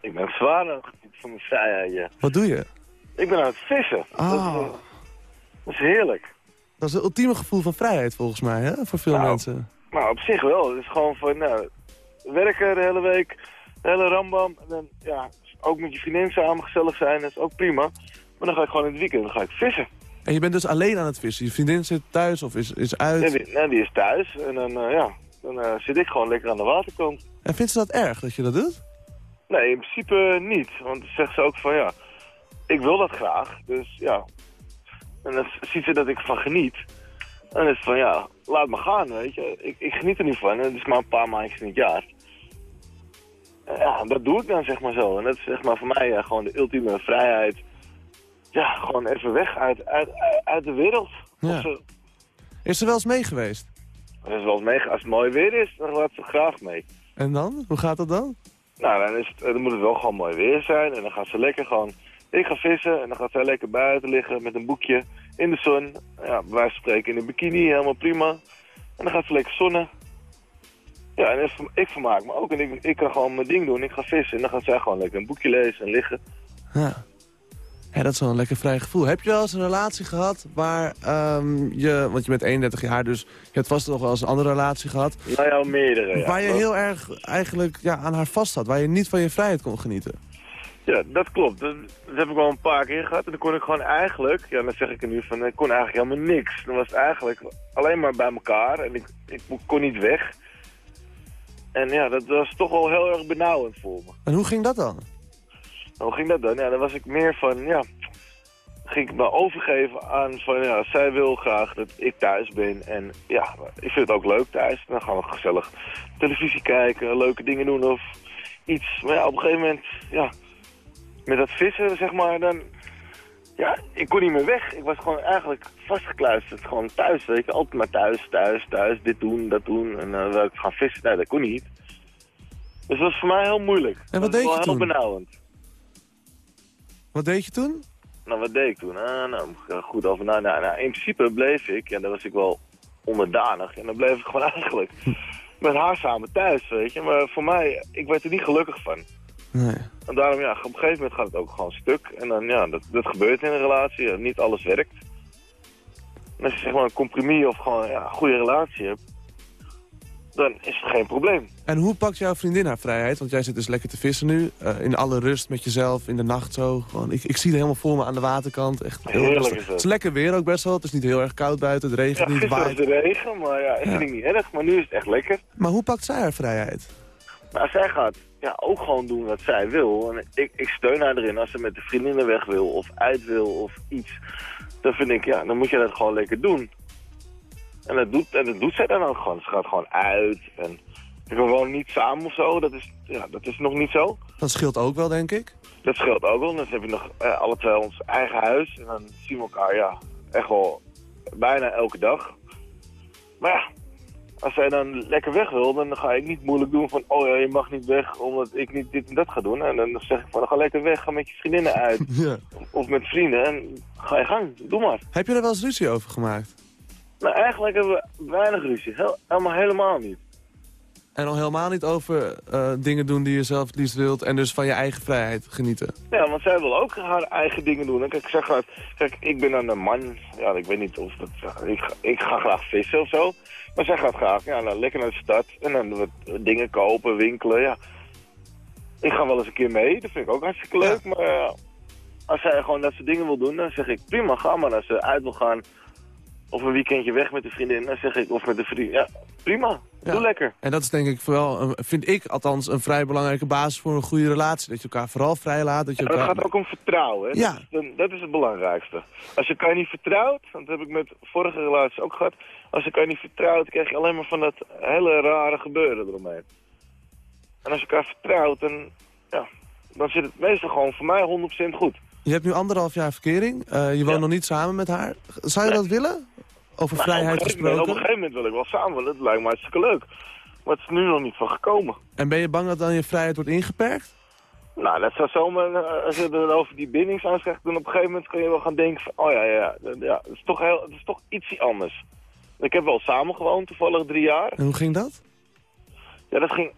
Ik ben zwaar aan het genieten van mijn vrijheid, ja. Wat doe je? Ik ben aan het vissen. Ah. Dat, eh, dat is heerlijk. Dat is het ultieme gevoel van vrijheid volgens mij, hè? Voor veel Nou, mensen. Nou, op zich wel. Het is gewoon van, nou, werken de hele week, de hele rambam. En dan, ja, ook met je vriendin samen gezellig zijn, dat is ook prima. Maar dan ga ik gewoon in het weekend, dan ga ik vissen. En je bent dus alleen aan het vissen. Je vriendin zit thuis of is, is uit. Ja, die, nou, die is thuis en dan, eh, ja, dan eh, zit ik gewoon lekker aan de waterkant. En vindt ze dat erg dat je dat doet? Nee, in principe niet. Want dan zegt ze ook van, ja, ik wil dat graag. Dus ja, en dan ziet ze dat ik ervan geniet. En dan is het van, ja, laat me gaan, weet je. Ik, ik geniet er niet van. En het is maar een paar maandjes in het jaar. En Ja, dat doe ik dan zeg maar zo. En dat is zeg maar voor mij ja, gewoon de ultieme vrijheid. Ja, gewoon even weg uit, uit, uit de wereld. Ja. Is ze wel eens mee geweest? Dat is wel eens mee. Als het mooi weer is, dan laat ze graag mee. En dan? Hoe gaat dat dan? Nou, dan, is het, dan moet het wel gewoon mooi weer zijn. En dan gaat ze lekker gewoon... Ik ga vissen en dan gaat zij lekker buiten liggen met een boekje in de zon. Ja, van spreken in een bikini, helemaal prima. En dan gaat ze lekker zonnen. Ja, en ik- ik vermaak me ook. En ik, ik kan gewoon mijn ding doen. Ik ga vissen en dan gaat zij gewoon lekker een boekje lezen en liggen. Ja. Ja, dat is wel een lekker vrij gevoel. Heb je wel eens een relatie gehad waar ehm, je... Want je bent 31 jaar, dus je hebt vast nog wel eens een andere relatie gehad. Nou ja, meerdere, ja. Waar je heel erg eigenlijk ja, aan haar vast had. Waar je niet van je vrijheid kon genieten. Ja, dat klopt. Dat, dat heb ik wel een paar keer gehad. En dan kon ik gewoon eigenlijk, ja, dan zeg ik er nu van, ik kon eigenlijk helemaal niks. Dan was het eigenlijk alleen maar bij elkaar en ik, ik kon niet weg. En ja, dat was toch wel heel erg benauwend voor me. En hoe ging dat dan? Hoe ging dat dan? Ja, dan was ik meer van, ja, ging ik me overgeven aan van, ja, zij wil graag dat ik thuis ben. En ja, ik vind het ook leuk thuis. Dan gaan we gezellig televisie kijken, leuke dingen doen of iets. Maar ja, op een gegeven moment, ja, met dat vissen, zeg maar, dan... Ja, ik kon niet meer weg. Ik was gewoon eigenlijk vastgekluisterd. Gewoon thuis, weet je. Altijd maar thuis, thuis, thuis. Dit doen, dat doen. En dan wil ik gaan vissen. Nee, dat kon niet. Dus dat was voor mij heel moeilijk. En wat dat deed was je wel toen? heel benauwend. Wat deed je toen? Nou, wat deed ik toen? Ah, nou, goed over na. Nou, nou, in principe bleef ik, ja, dan was ik wel onderdanig. En dan bleef ik gewoon eigenlijk met haar samen thuis, weet je. Maar voor mij, ik werd er niet gelukkig van. Nee. En daarom, ja, op een gegeven moment gaat het ook gewoon stuk. En dan, ja, dat, dat gebeurt in een relatie. Ja, niet alles werkt. En als je zeg maar een compromis of gewoon ja, een goede relatie hebt, dan is het geen probleem. En hoe pakt jouw vriendin haar vrijheid? Want jij zit dus lekker te vissen nu. eh, in alle rust met jezelf, in de nacht zo. Gewoon, ik, ik zie het helemaal voor me aan de waterkant. Echt heel Heerlijk rustig. is dat. Het is lekker weer ook best wel. Het is niet heel erg koud buiten. Het regent Ja, niet, waait. de regen, maar ja, ik vind het niet erg. Maar nu is het echt lekker. Maar hoe pakt zij haar vrijheid? Maar zij gaat ja, ook gewoon doen wat zij wil. En ik, ik steun haar erin als ze met de vriendinnen weg wil of uit wil of iets. Dan vind ik, ja, dan moet je dat gewoon lekker doen. En dat doet, en dat doet zij dan ook gewoon. Ze gaat gewoon uit en we wonen niet samen of zo. Dat is, ja, dat is nog niet zo. Dat scheelt ook wel, denk ik. Dat scheelt ook wel. Dan heb je nog eh, alle twee ons eigen huis. En dan zien we elkaar, ja, echt wel bijna elke dag. Maar ja, als zij dan lekker weg wil, dan ga ik niet moeilijk doen van... oh ja, je mag niet weg omdat ik niet dit en dat ga doen. En dan zeg ik van, ga lekker weg, ga met je vriendinnen uit. Ja. Of met vrienden en ga je gang, doe maar. Heb je er wel eens ruzie over gemaakt? Nou, eigenlijk hebben we weinig ruzie. Heel, helemaal, helemaal niet. En al helemaal niet over eh, dingen doen die je zelf het liefst wilt... en dus van je eigen vrijheid genieten. Ja, want zij wil ook haar eigen dingen doen. En kijk, ik zeg kijk, ik ben dan een man. Ja, ik weet niet of dat... ik, ik ga graag vissen of zo. Maar zij gaat graag ja, nou, lekker naar de stad. En dan wat dingen kopen, winkelen, ja. Ik ga wel eens een keer mee. Dat vind ik ook hartstikke leuk. Maar ja, als zij gewoon dat soort dingen wil doen, dan zeg ik prima, ga maar. Als ze uit wil gaan of een weekendje weg met de vriendin, dan zeg ik, of met de vriend, ja, prima. Doe lekker. En dat is denk ik vooral, een- vind ik althans, een vrij belangrijke basis voor een goede relatie. Dat je elkaar vooral vrij laat. Dat je En het elkaar... gaat ook om vertrouwen. Hè? Ja. Dat, is, dat is het belangrijkste. Als je elkaar niet vertrouwt, want dat heb ik met vorige relaties ook gehad. Als je elkaar niet vertrouwt, krijg je alleen maar van dat hele rare gebeuren eromheen. En als je elkaar vertrouwt, dan, ja, dan zit het meestal gewoon voor mij 100% goed. Je hebt nu anderhalf jaar verkering. Eh, je woont nog niet samen met haar. Zou je dat willen? Over Nou, vrijheid op moment- gesproken. Op een gegeven moment wil ik wel samen willen. Het lijkt me hartstikke leuk. Maar het is nu nog niet van gekomen. En ben je bang dat dan je vrijheid wordt ingeperkt? Nou, dat zou zomaar, eh, als je het over die bindingsangst krijgt, dan op een gegeven moment kun je wel gaan denken van, oh ja, ja, ja, dat- ja het, is toch heel, het is toch ietsie anders. Ik heb wel samen gewoond, toevallig drie jaar. En hoe ging dat? Ja, dat ging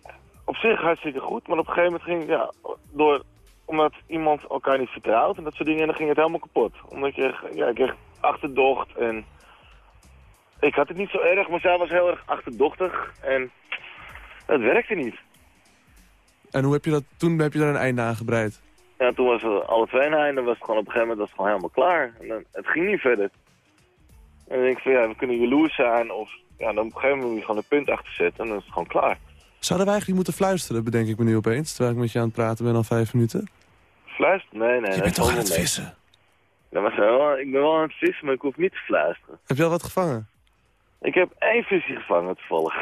op zich hartstikke goed, maar op een gegeven moment ging, ja, door, omdat iemand elkaar niet vertrouwt en dat soort dingen, en dan ging het helemaal kapot. Omdat je, ja, ik kreeg achterdocht en ik had het niet zo erg, maar zij was heel erg achterdochtig en het werkte niet. En hoe heb je dat, toen heb je daar een einde aan gebreid? Ja, toen was het alle twee na en dan was het gewoon op een gegeven moment was het gewoon helemaal klaar. En dan, het ging niet verder. En dan denk ik van ja, we kunnen jaloers zijn of ja, dan op een gegeven moment moet je gewoon een punt achter zetten en dan is het gewoon klaar. Zouden wij eigenlijk moeten fluisteren, bedenk ik me nu opeens, terwijl ik met je aan het praten ben al vijf minuten? Fluisteren? Nee, nee. Je dat bent toch aan het vissen? Ja, maar ik ben wel aan het vissen, maar ik hoef niet te fluisteren. Heb je al wat gevangen? Ik heb één visje gevangen toevallig.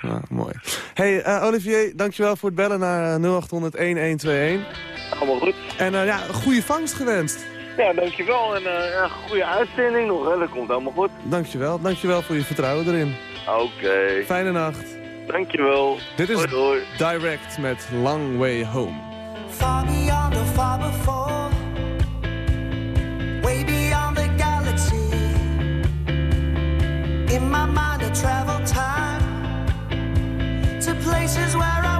Ja, mooi. Hey, eh, Olivier, dankjewel voor het bellen naar eh, 0800-1121. Allemaal goed. En eh, ja, een goede vangst gewenst. Ja, dankjewel en eh ja, goede uitzending nog, hè. dat komt helemaal goed. Dankjewel, dankjewel voor je vertrouwen erin. Oké. Fijne nacht. Dankjewel. Dit is Hoi, hoi. Direct met Long Way Home. Far beyond or far before, way beyond the galaxy. In my mind, I travel time to places where I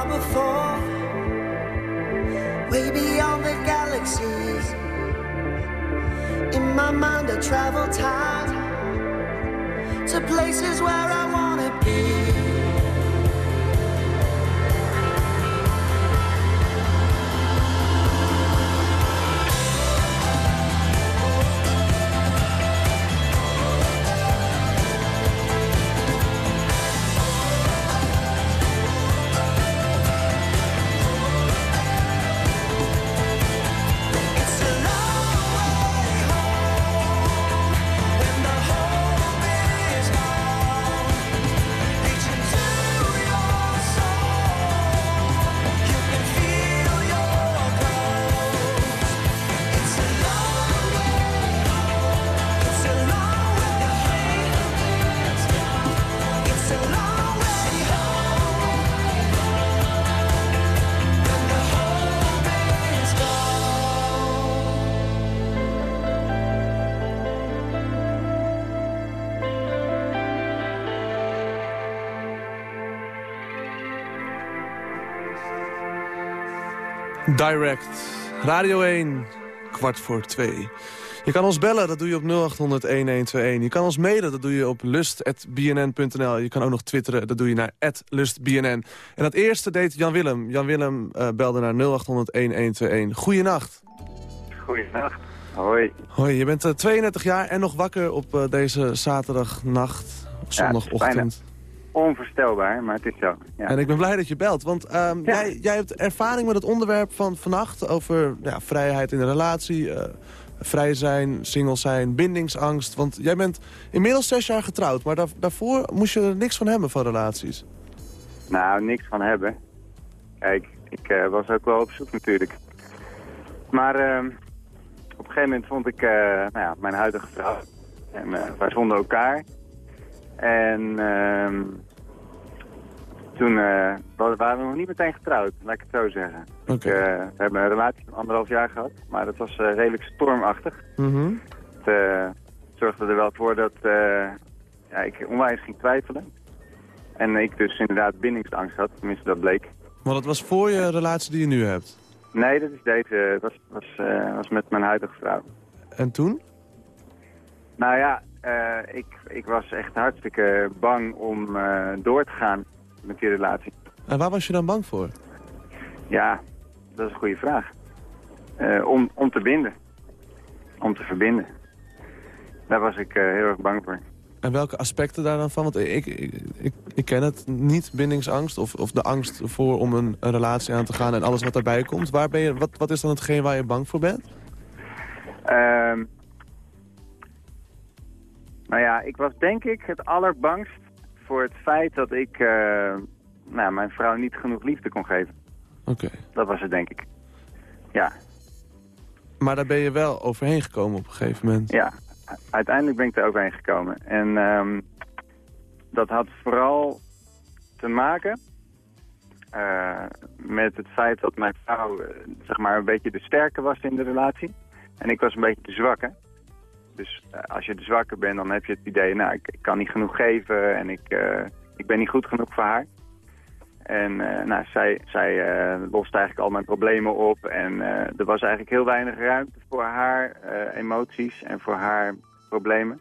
far before, way beyond the galaxies. In my mind, I travel time to places where I wanna be. Direct. Radio 1, kwart voor twee. Je kan ons bellen, dat doe je op 0800-1121. Je kan ons mailen, dat doe je op lust.bnn.nl. Je kan ook nog twitteren, dat doe je naar lustbnn. En dat eerste deed Jan-Willem. Jan-Willem uh, belde naar 0800-1121. Goeienacht. Goeienacht. Hoi. Hoi, je bent uh, 32 jaar en nog wakker op uh, deze zaterdagnacht, zondagochtend. Ja, onvoorstelbaar, maar het is zo. Ja. En ik ben blij dat je belt, want um, ja. jij, jij hebt ervaring met het onderwerp van vannacht... over ja, vrijheid in de relatie, uh, vrij zijn, single zijn, bindingsangst. Want jij bent inmiddels zes jaar getrouwd, maar daar, daarvoor moest je er niks van hebben van relaties. Nou, niks van hebben. Kijk, ik uh, was ook wel op zoek natuurlijk. Maar uh, op een gegeven moment vond ik nou ja, mijn huidige vrouw. En wij vonden elkaar... En uh, toen uh, waren we nog niet meteen getrouwd, laat ik het zo zeggen. Okay. Ik, uh, we hebben een relatie van anderhalf jaar gehad, maar dat was uh, redelijk stormachtig. Mm -hmm. Het zorgde er wel voor dat ja, ik onwijs ging twijfelen. En ik dus inderdaad bindingsangst had, tenminste dat bleek. Maar dat was voor je relatie die je nu hebt? Nee, dat is deze, was, was, was met mijn huidige vrouw. En toen? Nou ja, uh, ik, ik was echt hartstikke bang om uh, door te gaan met die relatie. En waar was je dan bang voor? Ja, dat is een goede vraag. Uh, om, om te binden. Om te verbinden. Daar was ik heel erg bang voor. En welke aspecten daar dan van? Want ik, ik, ik, ik ken het niet, bindingsangst of, of de angst voor om een, een, relatie aan te gaan en alles wat daarbij komt. Waar ben je, wat, wat is dan hetgeen waar je bang voor bent? Nou ja, ik was denk ik het allerbangst voor het feit dat ik uh, nou, mijn vrouw niet genoeg liefde kon geven. Oké. Okay. Dat was het denk ik. Ja. Maar daar ben je wel overheen gekomen op een gegeven moment. Ja, uiteindelijk ben ik er overheen gekomen. En um, dat had vooral te maken uh, met het feit dat mijn vrouw uh, zeg maar een beetje de sterke was in de relatie. En ik was een beetje de zwakke. Dus uh, als je de zwakke bent, dan heb je het idee, nou, ik, ik kan niet genoeg geven en ik, uh, ik ben niet goed genoeg voor haar. En uh, nou, zij, zij lost eigenlijk al mijn problemen op en er was eigenlijk heel weinig ruimte voor haar emoties en voor haar problemen.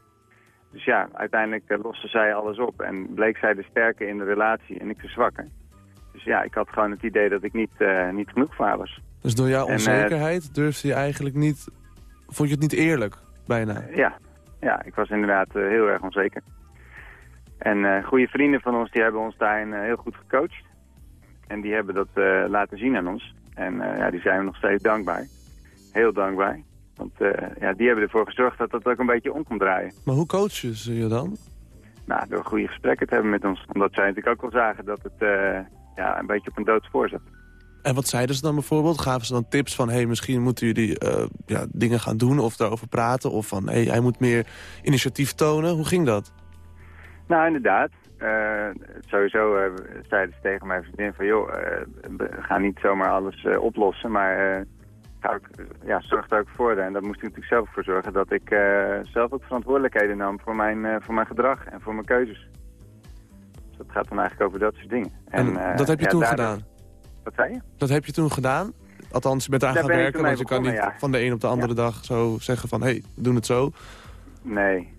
Dus ja, uiteindelijk loste zij alles op en bleek zij de sterke in de relatie en ik de zwakke. Dus ja, ik had gewoon het idee dat ik niet, niet genoeg voor haar was. Dus door jouw onzekerheid en, durfde je eigenlijk niet, vond je het niet eerlijk? Bijna. Ja, ja ik was inderdaad uh, heel erg onzeker. En uh, goede vrienden van ons die hebben ons daarin uh, heel goed gecoacht. En die hebben dat laten zien aan ons. En ja, die zijn we nog steeds dankbaar. Heel dankbaar. Want ja, die hebben ervoor gezorgd dat dat ook een beetje om kon draaien. Maar hoe coachen ze je dan? Nou, door goede gesprekken te hebben met ons. Omdat zij natuurlijk ook wel zagen dat het ja, een beetje op een doodspoor zat. En wat zeiden ze dan bijvoorbeeld? Gaven ze dan tips van, hey, misschien moeten jullie uh, ja, dingen gaan doen of daarover praten? Of van, hey, hij moet meer initiatief tonen. Hoe ging dat? Nou, inderdaad. Uh, sowieso uh, zeiden ze tegen mijn vriendin van, joh, we gaan niet zomaar alles oplossen, maar ook, ja, zorg er ook voor. En daar moest ik natuurlijk zelf voor zorgen dat ik zelf ook verantwoordelijkheden nam voor mijn, voor mijn gedrag en voor mijn keuzes. Dus dat gaat dan eigenlijk over dat soort dingen. En, en dat heb je ja, toen gedaan? Wat zei je? Dat heb je toen gedaan? Althans, je bent daar gaan werken, want je kan niet ja. van de een op de andere ja. dag zo zeggen van... hé, hey, we doen het zo. Nee.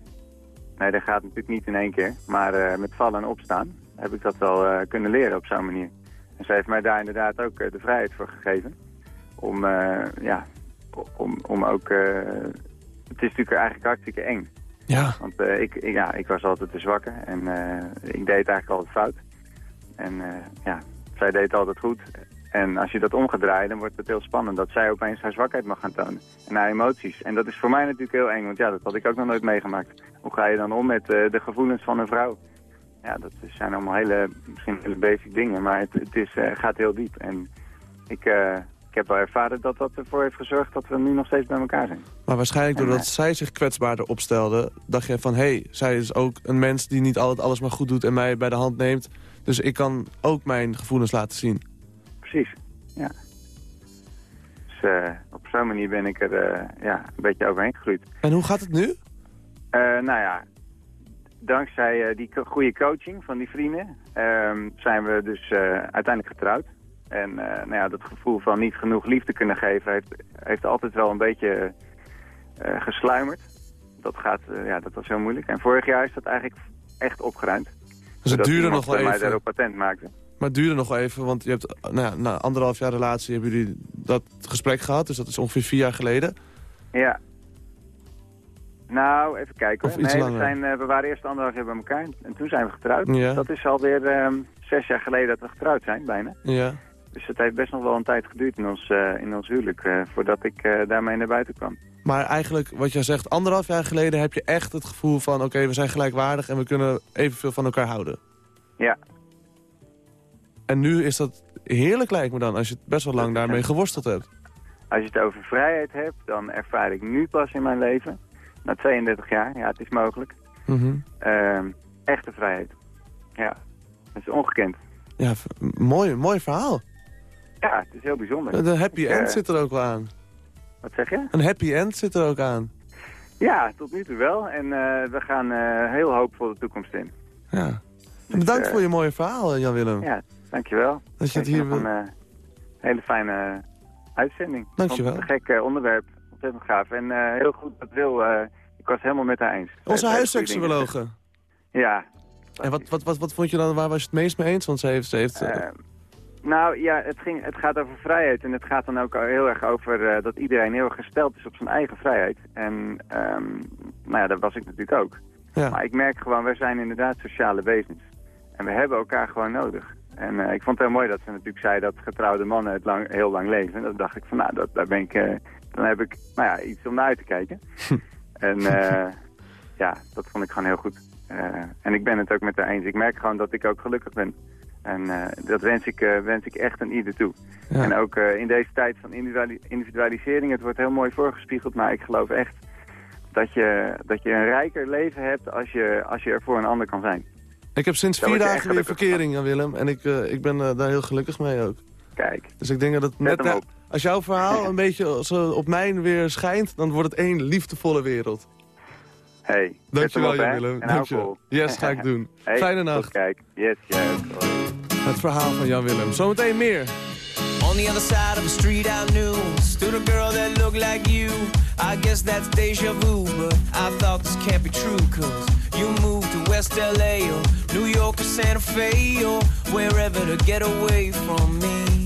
Nee, dat gaat natuurlijk niet in één keer. Maar uh, met vallen en opstaan heb ik dat wel uh, kunnen leren op zo'n manier. En ze heeft mij daar inderdaad ook uh, de vrijheid voor gegeven. Om, ja, om, om ook... het is natuurlijk eigenlijk hartstikke eng. Ja. Want ik, ik, ja, ik was altijd de zwakke en ik deed eigenlijk altijd fout. En ja, zij deed altijd goed. En als je dat omgedraaid, dan wordt het heel spannend dat zij opeens haar zwakheid mag gaan tonen. En haar emoties. En dat is voor mij natuurlijk heel eng, want ja, dat had ik ook nog nooit meegemaakt. Hoe ga je dan om met uh, de gevoelens van een vrouw? Ja, dat zijn allemaal hele, misschien hele basic dingen, maar het, het is, uh, gaat heel diep. En ik, uh, ik heb wel ervaren dat dat ervoor heeft gezorgd dat we nu nog steeds bij elkaar zijn. Maar waarschijnlijk doordat en, zij zich kwetsbaarder opstelde, dacht je van... hé, hey, zij is ook een mens die niet altijd alles maar goed doet en mij bij de hand neemt... Dus ik kan ook mijn gevoelens laten zien. Precies, ja. Dus uh, op zo'n manier ben ik er uh, ja, een beetje overheen gegroeid. En hoe gaat het nu? Uh, nou ja, dankzij die goede coaching van die vrienden... zijn we dus uiteindelijk getrouwd. En eh, nou ja, dat gevoel van niet genoeg liefde kunnen geven heeft, heeft altijd wel een beetje eh, gesluimerd. Dat, gaat, eh, ja, dat was heel moeilijk. En vorig jaar is dat eigenlijk echt opgeruimd. Dus het duurde nog wel mij even. daarop patent maakte. Maar het duurde nog wel even, want je hebt, nou ja, na anderhalf jaar relatie hebben jullie dat gesprek gehad. Dus dat is ongeveer vier jaar geleden. Ja. Nou, even kijken hoor. Nee, we, zijn, eh, we waren eerst anderhalf jaar bij elkaar en toen zijn we getrouwd. Ja. Dat is alweer ehm zes jaar geleden dat we getrouwd zijn, bijna. Ja. Dus het heeft best nog wel een tijd geduurd in ons, eh, in ons huwelijk, eh, voordat ik eh, daarmee naar buiten kwam. Maar eigenlijk, wat jij zegt, anderhalf jaar geleden heb je echt het gevoel van... oké, we zijn gelijkwaardig en we kunnen evenveel van elkaar houden. Ja. En nu is dat heerlijk lijkt me dan, als je het best wel lang daarmee geworsteld hebt. Als je het over vrijheid hebt, dan ervaar ik nu pas in mijn leven, na 32 jaar, ja, het is mogelijk, Mhm. ehm, echte vrijheid. Ja, dat is ongekend. Ja, mooi, mooi verhaal. Ja, het is heel bijzonder. Een happy Ik, end eh, zit er ook wel aan. Wat zeg je? Een happy end zit er ook aan. Ja, tot nu toe wel. En eh, we gaan eh, heel hoopvol de toekomst in. Ja. Bedankt eh, voor je mooie verhaal, Jan-Willem. Ja, dankjewel. Dat je het hier Een hele fijne uitzending. Dankjewel. Een gek onderwerp. Ontzettend gaaf. En heel goed dat Wil, ik was helemaal met haar eens. Ze Onze huisseksuologe. Ja. En wat, wat, wat, wat vond je dan, waar was je het meest mee eens? Want ze heeft... Ze heeft nou ja, het, ging, het gaat over vrijheid. En het gaat dan ook heel erg over eh, dat iedereen heel erg gesteld is op zijn eigen vrijheid. En ehm, nou ja, dat was ik natuurlijk ook. Ja. Maar ik merk gewoon, wij zijn inderdaad sociale wezens. En we hebben elkaar gewoon nodig. En eh, ik vond het heel mooi dat ze natuurlijk zei dat getrouwde mannen het lang, heel lang leven. En dat dacht ik van, nou, dat, daar ben ik, eh, dan heb ik nou ja, iets om naar uit te kijken. en eh, ja, dat vond ik gewoon heel goed. En ik ben het ook met haar eens. Ik merk gewoon dat ik ook gelukkig ben. En eh, dat wens ik, eh, wens ik echt aan ieder toe. Ja. En ook eh, in deze tijd van individuali- individualisering, het wordt heel mooi voorgespiegeld, maar ik geloof echt dat je, dat je een rijker leven hebt als je, als je er voor een ander kan zijn. ik heb sinds vier dagen weer verkering, Jan-Willem. En ik, ik ben daar heel gelukkig mee ook. Kijk. Dus ik denk dat het net... na- als jouw verhaal een beetje zo op mijn weer schijnt... dan wordt het één liefdevolle wereld. Hey, Dankjewel. En hou Dankjewel. Yes, ga ik doen. Hey, Fijne nacht. Kijk, yes, yes. Het verhaal van Jan-Willem. Zometeen meer. On the other side of the street I knew Stood a girl that looked like you I guess that's deja vu But I thought this can't be true Cause you moved to West LA Or New York or Santa Fe Or wherever to get away from me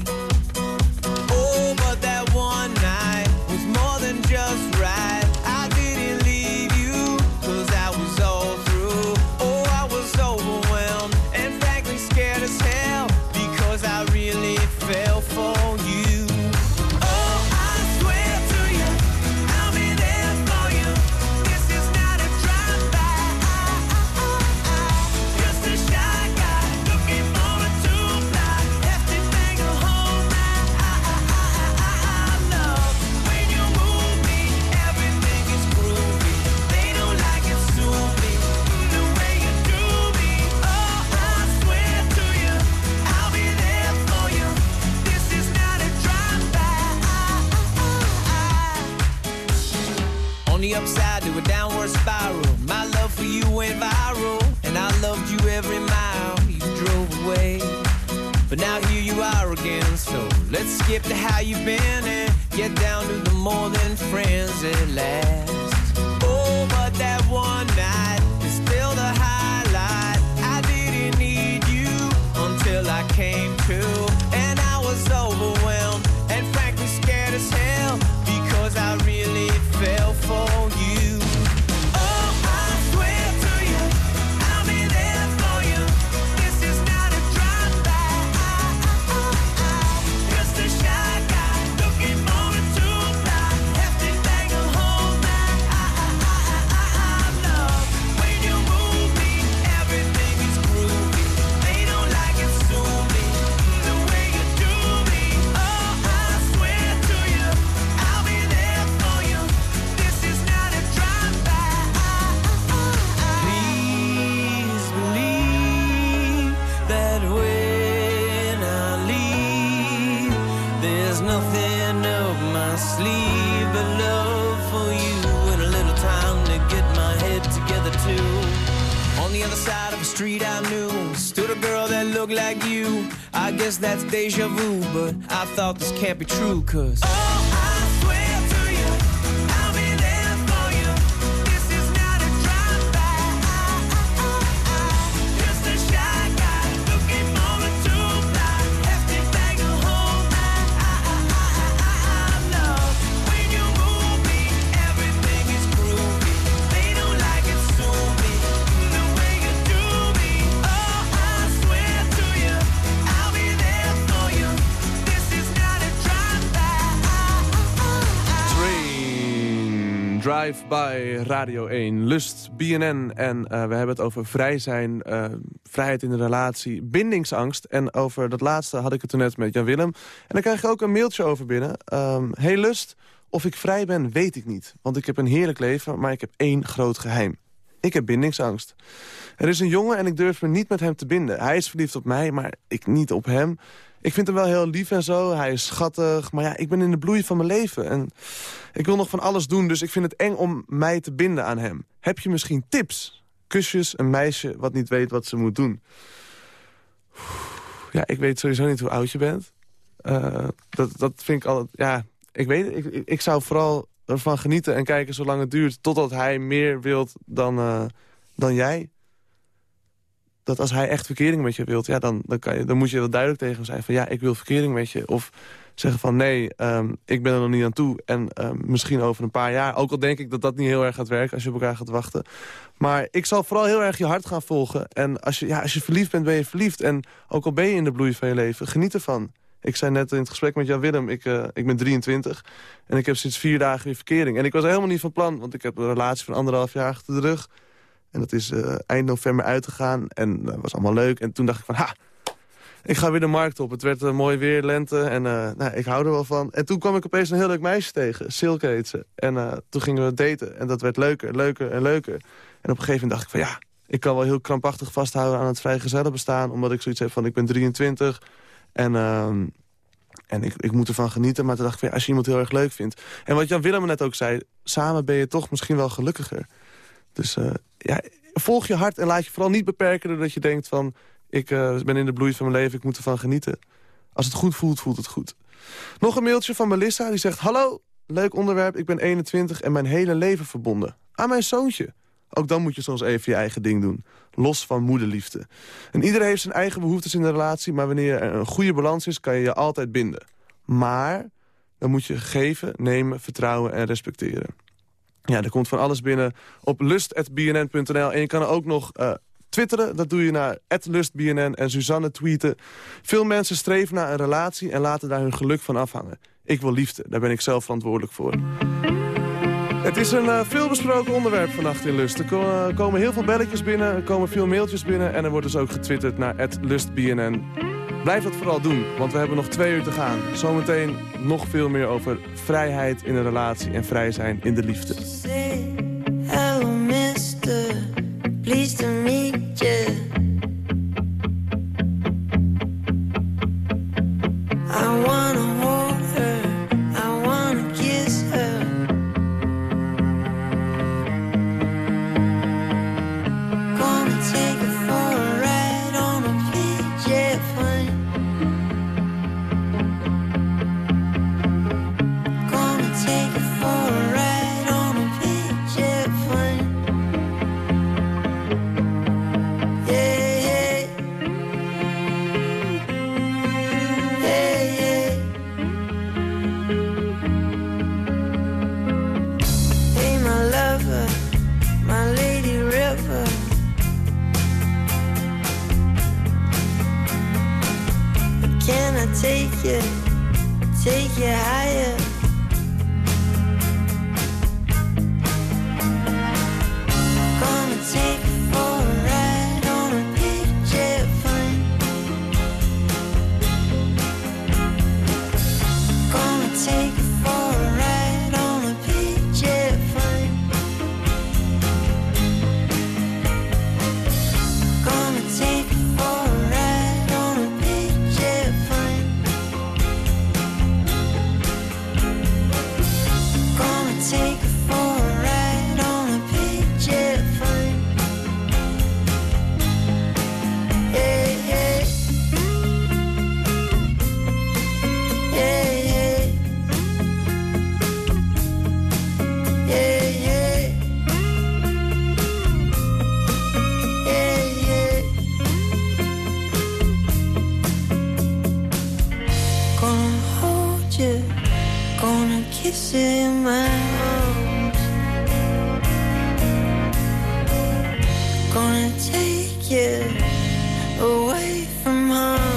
sleeve but love for you and a little time to get my head together too. On the other side of the street I knew stood a girl that looked like you. I guess that's deja vu, but I thought this can't be true, cause. Oh, Train, Drive by Radio 1, Lust, BNN. En eh, we hebben het over vrij zijn, eh, vrijheid in de relatie, bindingsangst. En over dat laatste had ik het toen net met Jan Willem. En dan krijg je ook een mailtje over binnen. Ehm, hey Lust, of ik vrij ben, weet ik niet. Want ik heb een heerlijk leven, maar ik heb één groot geheim. Ik heb bindingsangst. Er is een jongen en ik durf me niet met hem te binden. Hij is verliefd op mij, maar ik niet op hem. Ik vind hem wel heel lief en zo. Hij is schattig. Maar ja, ik ben in de bloei van mijn leven. En ik wil nog van alles doen, dus ik vind het eng om mij te binden aan hem. Heb je misschien tips? Kusjes, een meisje wat niet weet wat ze moet doen. Ja, ik weet sowieso niet hoe oud je bent. Eh, dat, dat vind ik altijd... Ja, ik weet ik, ik zou vooral ervan genieten en kijken zolang het duurt... totdat hij meer wilt dan, eh, dan jij dat als hij echt verkering met je wilt... Ja, dan, dan, kan je, dan moet je wel duidelijk tegen hem zijn van... ja, ik wil verkering met je. Of zeggen van nee, ehm, ik ben er nog niet aan toe. En ehm, misschien over een paar jaar. Ook al denk ik dat dat niet heel erg gaat werken als je op elkaar gaat wachten. Maar ik zal vooral heel erg je hart gaan volgen. En als je, ja, als je verliefd bent, ben je verliefd. En ook al ben je in de bloei van je leven, geniet ervan. Ik zei net in het gesprek met Jan Willem, ik, eh, ik ben 23. En ik heb sinds vier dagen weer verkering. En ik was helemaal niet van plan, want ik heb een relatie van anderhalf jaar achter de rug. En dat is eh, eind november uitgegaan. En dat was allemaal leuk. En toen dacht ik van, ha, ik ga weer de markt op. Het werd mooi weer, lente. En uh, nou, ik hou er wel van. En toen kwam ik opeens een heel leuk meisje tegen. Silke heet. En toen gingen we daten. En dat werd leuker, leuker en leuker. En op een gegeven moment dacht ik van, ja, ik kan wel heel krampachtig vasthouden aan het vrijgezellen bestaan. Omdat ik zoiets heb van, ik ben 23. En... ehm en ik, ik moet ervan genieten, maar toen dacht ik, ja, als je iemand heel erg leuk vindt... En wat Jan Willem net ook zei, samen ben je toch misschien wel gelukkiger. Dus ja, volg je hart en laat je vooral niet beperken... doordat je denkt van, ik uh, ben in de bloei van mijn leven, ik moet ervan genieten. Als het goed voelt, voelt het goed. Nog een mailtje van Melissa, die zegt... Hallo, leuk onderwerp, ik ben 21 en mijn hele leven verbonden. Aan mijn zoontje. Ook dan moet je soms even je eigen ding doen. Los van moederliefde. En iedereen heeft zijn eigen behoeftes in de relatie... maar wanneer er een goede balans is, kan je je altijd binden. Maar dan moet je geven, nemen, vertrouwen en respecteren. Ja, er komt van alles binnen op lust.bnn.nl. En je kan er ook nog uh, twitteren. Dat doe je naar lustbnn en Suzanne tweeten. Veel mensen streven naar een relatie en laten daar hun geluk van afhangen. Ik wil liefde, daar ben ik zelf verantwoordelijk voor. Het is een uh, veelbesproken onderwerp vannacht in Lust. Er ko komen heel veel belletjes binnen, er komen veel mailtjes binnen... en er wordt dus ook getwitterd naar lustbnn. Blijf dat vooral doen, want we hebben nog twee uur te gaan. Zometeen nog veel meer over vrijheid in een relatie en vrij zijn in de liefde. I wanna away from home.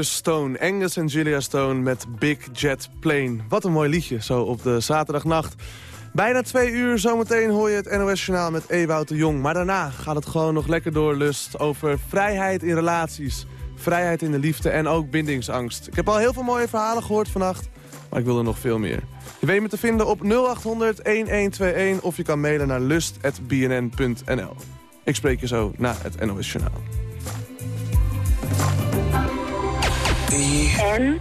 Stone, Angus en Julia Stone met Big Jet Plane. Wat een mooi liedje, zo op de zaterdagnacht. Bijna twee uur, zometeen hoor je het NOS Journaal met Ewout de Jong. Maar daarna gaat het gewoon nog lekker door, Lust, over vrijheid in relaties. Vrijheid in de liefde en ook bindingsangst. Ik heb al heel veel mooie verhalen gehoord vannacht, maar ik wil er nog veel meer. Je weet me te vinden op 0800-1121 of je kan mailen naar lust.bnn.nl. Ik spreek je zo na het En.